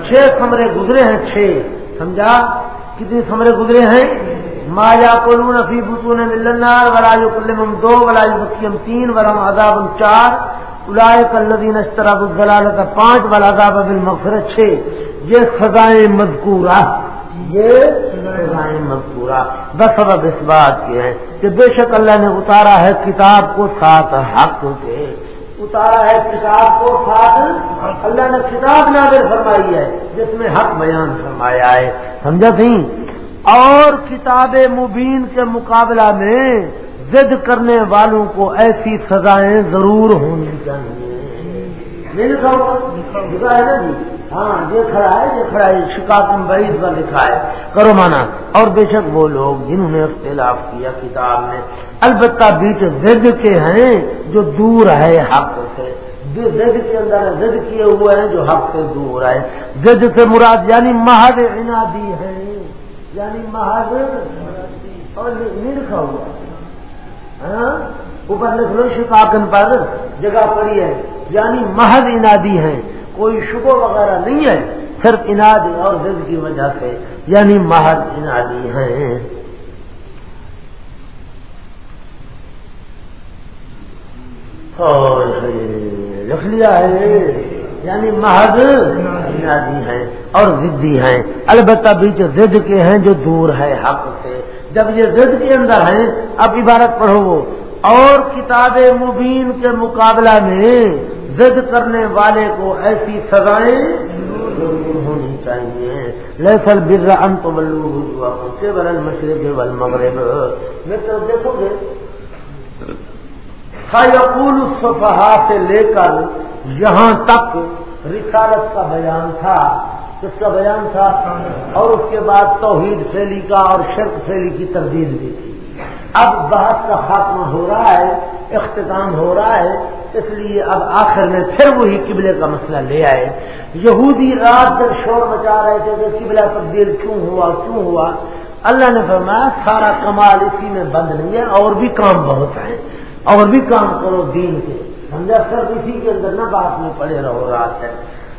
چھ کمرے گزرے ہیں، چھ، سمجھا؟ کتنے کمرے گزرے ہیں؟ مایا کلون افی بتون ملنار ولاج کلم دو ولاج بکیم تین ولم عذاب چار. الائے کلدین اشتراب الضلالت پانچ والا عذاب بالمغفرت چھ. یہ سزائیں مذکورہ، یہ سزائیں مذکورہ. بس سبب اس بات کے ہیں کہ بے شک اللہ نے اتارا ہے کتاب کو ساتھ حق کے۔ اتارا ہے کتاب کو، ساتھ اللہ نے کتاب نادر فرمائی ہے، جس میں حق بیان فرمایا ہے۔ سمجھا تھی؟ اور کتاب مبین کے مقابلہ میں ضد کرنے والوں کو ایسی سزائیں ضرور ہونی چاہیے۔ ہے نا جی؟ ہاں یہ کھڑا ہے، یہ کھڑا ہے شکایت بعید کا لکھا ہے۔ کرو مانا۔ اور بے شک وہ لوگ جنہوں نے اختلاف کیا کتاب میں، البتہ بیچ زد کے ہیں جو دور ہے حق سے۔ زد کے اندر زد کیے ہوئے ہیں جو حق سے دور ہے۔ زد سے مراد یعنی مہد عنادی ہے۔ یعنی مہد اور نہیں لکھا ہوا۔ ہاں؟ اوپر لکھ لو، شکاکن پر جگہ پڑی ہے۔ یعنی مہد انادی ہیں۔ کوئی شبہ وغیرہ نہیں ہے، صرف اناد اور ضد کی وجہ سے یعنی مہد انادی ہیں۔ لکھ لیا ہے یعنی مہد انادی ہیں اور ضدی ہیں۔ البتہ بیچ ضد کے ہیں جو دور ہے حق سے۔ جب یہ ضد کے اندر ہیں، اب عبارت پڑھو۔ اور کتاب مبین کے مقابلہ میں زد کرنے والے کو ایسی سزائیں ہونی چاہیے۔ لیسل برا انت بلو کے بل مشرق بل مغرب میں تو دیکھو گے۔ خیقول صفحا سے لے کر یہاں تک رسالت کا بیان تھا۔ کس کا بیان تھا؟ اور اس کے بعد توحید فیلی کا اور شرک فیلی کی تردید بھی تھی۔ اب بحث کا خاتمہ ہو رہا ہے، اختتام ہو رہا ہے، اس لیے اب آخر میں پھر وہی قبلے کا مسئلہ لے آئے۔ یہودی رات جب شور مچا رہے تھے کہ قبلہ تبدیل کیوں ہوا کیوں ہوا؟ اللہ نے فرمایا، سارا کمال اسی میں بند نہیں ہے، اور بھی کام بہت ہیں۔ اور بھی کام کرو دین کے۔ سمجھا سر اسی کے اندر نہ بات میں پڑے رہو، رات ہے۔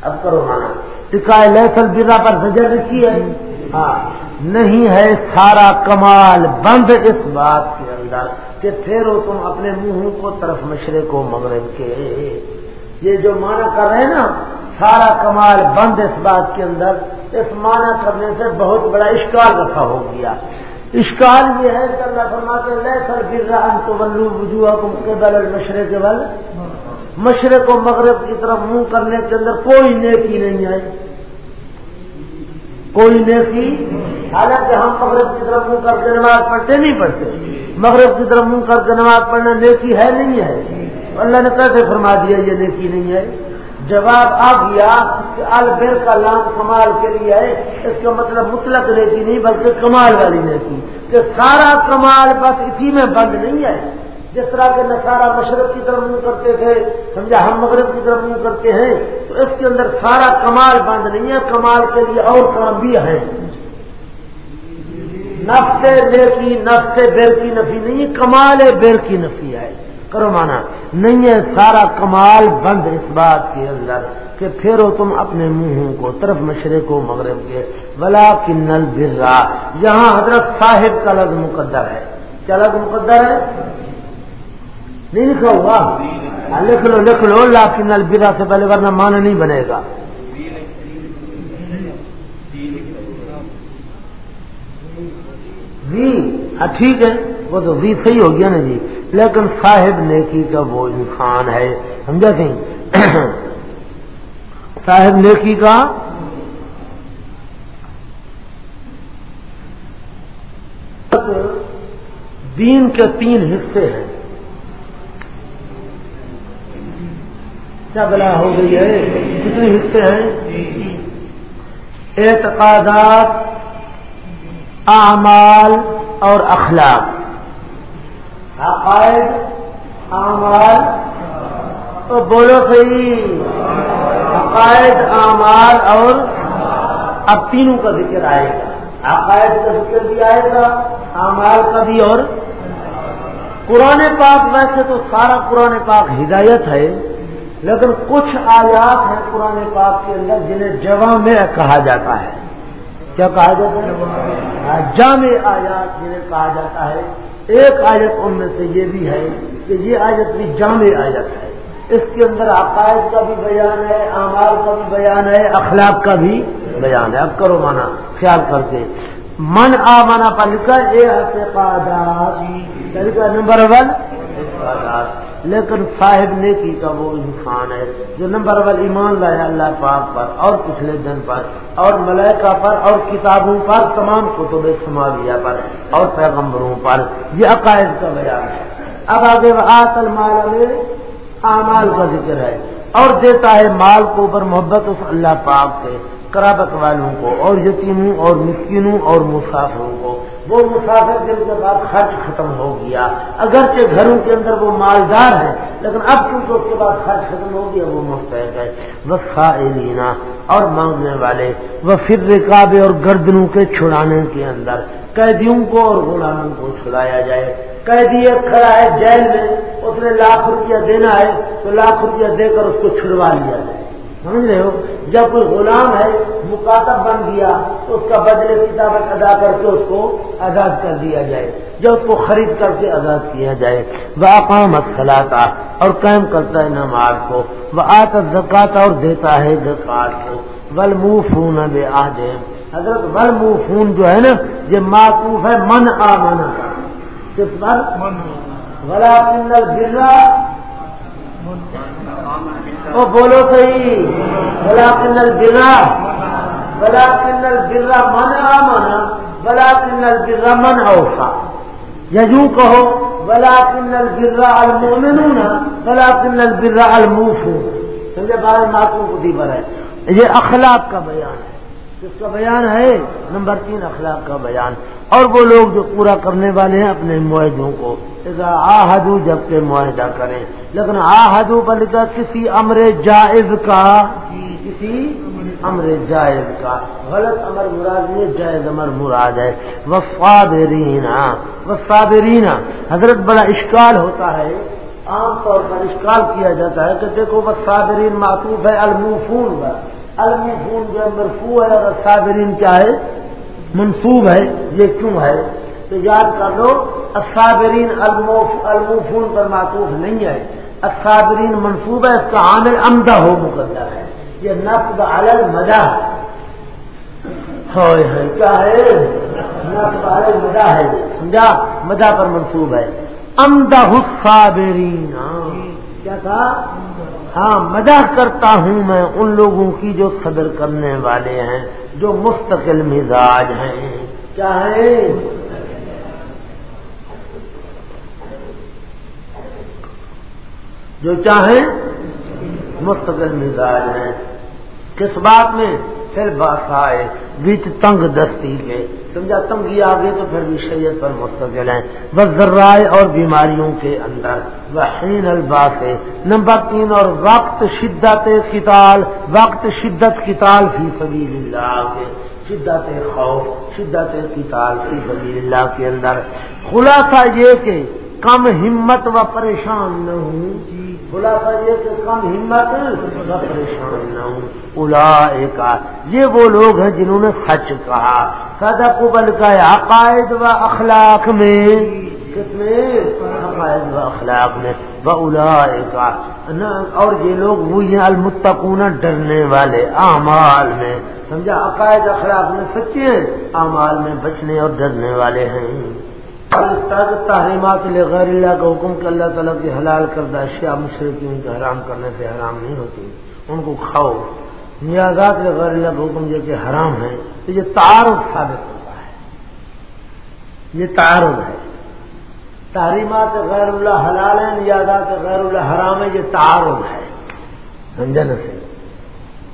اب کرو مانا۔ ٹکائے لہسل برا پر سجا رکھی ہے ہاں نہیں ہے سارا کمال بند اس بات کے اندر کہ پھر تم اپنے منہ کو طرف مشرق کو مغرب کے۔ یہ جو مانا کر رہے ہیں نا، سارا کمال بند اس بات کے اندر، اس مانا کرنے سے بہت بڑا اشکال رکھا ہو گیا۔ اشکال یہ ہے کہ اللہ فرماتے لے سر گر رہا تو بلو بجوا تم کے بل مشرق بل مشرق و مغرب کی طرف منہ کرنے کے اندر کوئی نیکی نہیں آئی۔ کوئی نیکی، حالانکہ ہم مغرب کی طرف منہ کر کے نماز پڑھتے نہیں پڑھتے۔ مغرب کی طرف منہ کر کے نماز پڑھنا نیکی ہے نہیں ہے۔ اللہ نے کیسے فرما دیا یہ نیکی نہیں ہے؟ جواب آ گیا کہ البر کا لام کمال کے لیے ہے۔ اس کا مطلب مطلق نیکی نہیں، بلکہ کمال والی نیکی۔ کہ سارا کمال بس اسی میں بند نہیں ہے۔ جس طرح کے نسارا مشرق کی طرف منہ کرتے تھے، سمجھا، ہم مغرب کی طرف منہ کرتے ہیں، تو اس کے اندر سارا کمال بند نہیں ہے، کمال کے لیے اور کام بھی ہے۔ نفس نیکی نفس بیر کی نفی نہیں، کمال بیر کی نفی ہے۔ کرو مانا، نہیں ہے سارا کمال بند اس بات کے اندر کہ پھیرو تم اپنے منہوں کو طرف مشرق و مغرب کے۔ بلا کنل برا یہاں حضرت صاحب کا لفظ مقدر ہے۔ کیا لفظ مقدر ہے؟ نہیں لکھا ہوا۔ ہاں، لکھ لو لکھ لو لا کنل برا سے پہلے ورنہ مانا نہیں بنے گا۔ وی ہاں ٹھیک ہے، وہ تو وی صحیح ہو گیا نا جی۔ لیکن صاحب نیکی کا وہ انسان ہے۔ سمجھا کہیں صاحب نیکی کا دین کے تین حصے ہیں۔ کیا بلا ہو گئی ہے؟ کتنے حصے ہیں؟ اعتقادات، اعمال اور اخلاق۔ عقائد، اعمال۔ تو بولو صحیح۔ عقائد، اعمال اور اب تینوں کا ذکر آئے گا۔ عقائد کا ذکر بھی آئے گا، اعمال کا بھی اور۔ قرآن پاک ویسے تو سارا قرآن پاک ہدایت ہے۔ لیکن کچھ آیات ہیں قرآن پاک کے اندر جنہیں جواب میں کہا جاتا ہے۔ کیا کہا جاتا ہے؟ جامع آیات جنہیں کہا جاتا ہے۔ ایک آیت ان میں سے یہ بھی ہے کہ یہ آیت بھی جامع آیت ہے۔ اس کے اندر عقائد کا بھی بیان ہے اعمال کا بھی بیان ہے اخلاق کا بھی بیان ہے۔ اب کرو مانا خیال کر کے۔ من آ مانا پر لکھا طریقہ نمبر ون۔ لیکن صاحب نیکی کا وہ انسان ہے جو نمبر ون ایمان لایا اللہ پاک پر اور پچھلے دن پر اور ملائکہ پر اور کتابوں پر تمام کتب سماویہ پر اور پیغمبروں پر۔ یہ عقائد کا بیان ہے۔ اب آگے آتل مال میں اعمال کا ذکر ہے اور دیتا ہے مال کو اوپر محبت اس اللہ پاک سے کرابت والوں کو اور یتیموں اور مسکینوں اور مسافروں کو۔ وہ مسافر جن کے بعد خرچ ختم ہو گیا۔ اگرچہ گھروں کے اندر وہ مالدار ہیں، لیکن اب کیونکہ اس کے بعد خرچ ختم ہو گیا، وہ مستحق ہے وہ خائلینا اور مانگنے والے وہ فر رکابے اور گردنوں کے چھڑانے کے اندر۔ قیدیوں کو اور غلاموں کو چھڑایا جائے۔ قیدی کھڑا ہے جیل میں، اس نے لاکھ روپیہ دینا ہے، تو لاکھ روپیہ دے کر اس کو چھڑوا لیا جائے۔ سمجھ رہے ہو؟ جب کوئی غلام ہے مکاتب بن گیا تو اس کا بدلے کتابت ادا کر کے اس کو آزاد کر دیا جائے۔ جب اس کو خرید کر کے آزاد کیا جائے۔ وہ اقامت کھلاتا اور قائم کرتا ہے نماز کو۔ وہ آتا زکاتا اور دیتا ہے زکات کو۔ ول منہ فون بے آدے حضرت ول منہ فون جو ہے نا یہ معطوف ہے من آ منا کس پر؟ ولا وہ بولو صحیح۔ بلا کنل گرا بلا کنل گرا من آمنا بلا کنل گرا من اوفا یا یوں کہو بلا کنل گرا المومنون بلا کنل گرا الموف سمجھے؟ بارہ ماتوں کو دی ہے یہ اخلاق کا بیان ہے۔ اس کا بیان ہے، نمبر تین، اخلاق کا بیان۔ اور وہ لوگ جو پورا کرنے والے ہیں اپنے معاہدوں کو۔ آہدو جبکہ معاہدہ کریں۔ لیکن آہدو بل کا کسی امر جائز کا۔ جی، کسی امر جائز کا۔ غلط امر مراد نہیں جائز امر مراد ہے۔ وفادرینا وفادرینا حضرت بڑا اشکال ہوتا ہے۔ عام طور پر اشکال کیا جاتا ہے کہ دیکھو، وفادرین معطوف ہے، الموفون الموفون جو مرفوع ہے اور صابرین کیا ہے؟ منصوب ہے، یہ کیوں ہے؟ تو یاد کر لو اصابرین الموفون پر معطوف نہیں ہے۔ اصابرین منصوب ہے، اس کا عامل عمدہ ہو، مقدر ہے۔ یہ نقد الگ مزہ ہے کیا ہے؟ نقد الگ مزہ ہے، سمجھا؟ مزہ پر منصوب ہے۔ امدہ صابرین ہاں۔ کیا تھا؟ ہاں مزہ کرتا ہوں میں ان لوگوں کی جو صدر کرنے والے ہیں، جو مستقل مزاج ہیں۔ چاہے جو چاہیں، مستقل مزاج ہیں۔ کس بات میں؟ پھر بات آئے بیچ تنگ دستی کے سمجھا تنگی آگے تو پھر بھی شریعت پر مستقل ہیں۔ بس ذرائع اور بیماریوں کے اندر۔ وحین الباس۔ نمبر تین، اور وقت شدت قتال۔ وقت شدت قتال فی سبیل اللہ کے۔ شدت خوف، شدت قتال فی سبیل اللہ کے اندر۔ خلاصہ یہ کہ کم ہمت و پریشان نہ ہوں۔ جی۔ خلاصہ یہ کہ کم ہمت پریشان یہ وہ لوگ ہیں جنہوں نے سچ کہا۔ سدا قبل کا عقائد و اخلاق میں۔ کتنے؟ عقائد و اخلاق میں۔ وہ الا اور یہ لوگ وہ ہیں المتقون ڈرنے والے اعمال میں۔ سمجھا؟ عقائد اخلاق میں سچے ہیں اعمال میں بچنے اور ڈرنے والے ہیں۔ تحریمات غیر اللہ کا حکم کہ اللہ تعالیٰ کی حلال کردہ اشیاء مشرقی ان کے حرام کرنے سے حرام نہیں ہوتی۔ ان کو کھاؤ۔ نیازات غیر اللہ کا حکم جو کہ حرام ہے۔ تو یہ تعارف ثابت ہوتا ہے۔ یہ تعارف ہے۔ تحریمات غیر اللہ حلال ہے نیازات غیر اللہ حرام ہے یہ تعارف ہے۔ سمجھنے سے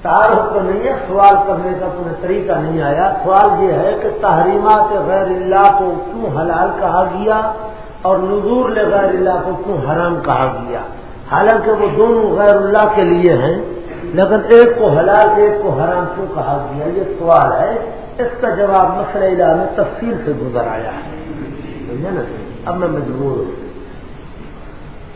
تعارف تو نہیں ہے، سوال کرنے کا تمہیں طریقہ نہیں آیا۔ سوال یہ ہے کہ تحریمات غیر اللہ کو کیوں حلال کہا گیا اور نظور غیر اللہ کو کیوں حرام کہا گیا؟ حالانکہ وہ دونوں غیر اللہ کے لیے ہیں، لیکن ایک کو حلال، ایک کو حرام کیوں کہا گیا؟ یہ سوال ہے۔ اس کا جواب مسئلہ علا میں تفصیل سے گزر آیا ہے۔ سمجھے نا؟ اب میں مجبور ہوں۔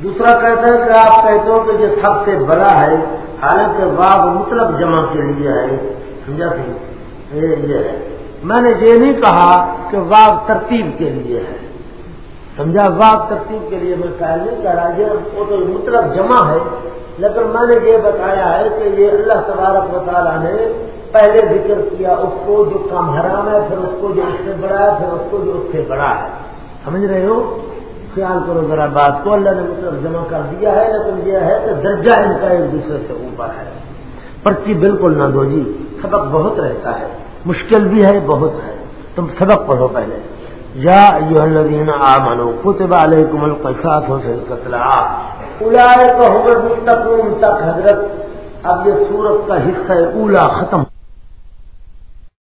دوسرا کہتا ہے کہ آپ کہتے ہو کہ یہ سب سے بڑا ہے۔ حالانکہ واگ مطلب جمع کے لیے ہے، سمجھا سی یہ ہے۔ میں نے یہ نہیں کہا کہ واگ ترتیب کے لیے ہے۔ سمجھا؟ واگ ترتیب کے لیے میں خیال نہیں کہہ رہا، یہ وہ تو مطلب جمع ہے۔ لیکن میں نے یہ بتایا ہے کہ یہ اللہ تبارک و تعالیٰ نے پہلے ذکر کیا، اس کو جو کم حرام ہے، پھر اس کو جو اس سے بڑا ہے، پھر اس کو جو اس سے بڑا ہے۔ سمجھ رہے ہو؟ خیال کرو ذرا بات کو، اللہ نے مطلب جمع کر دیا ہے، لیکن یہ ہے کہ درجہ ان کا ایک دوسرے سے اوپر ہے۔ پرچی بالکل نہ دو جی سبق بہت رہتا ہے۔ مشکل بھی ہے، بہت ہے۔ تم سبق پڑھو پہلے۔ یا یو الذین آمنو کتب علیکم القصاص ہو سے قتل اولائے کو تک، حضرت، اب یہ سورت کا حصہ اولا ختم۔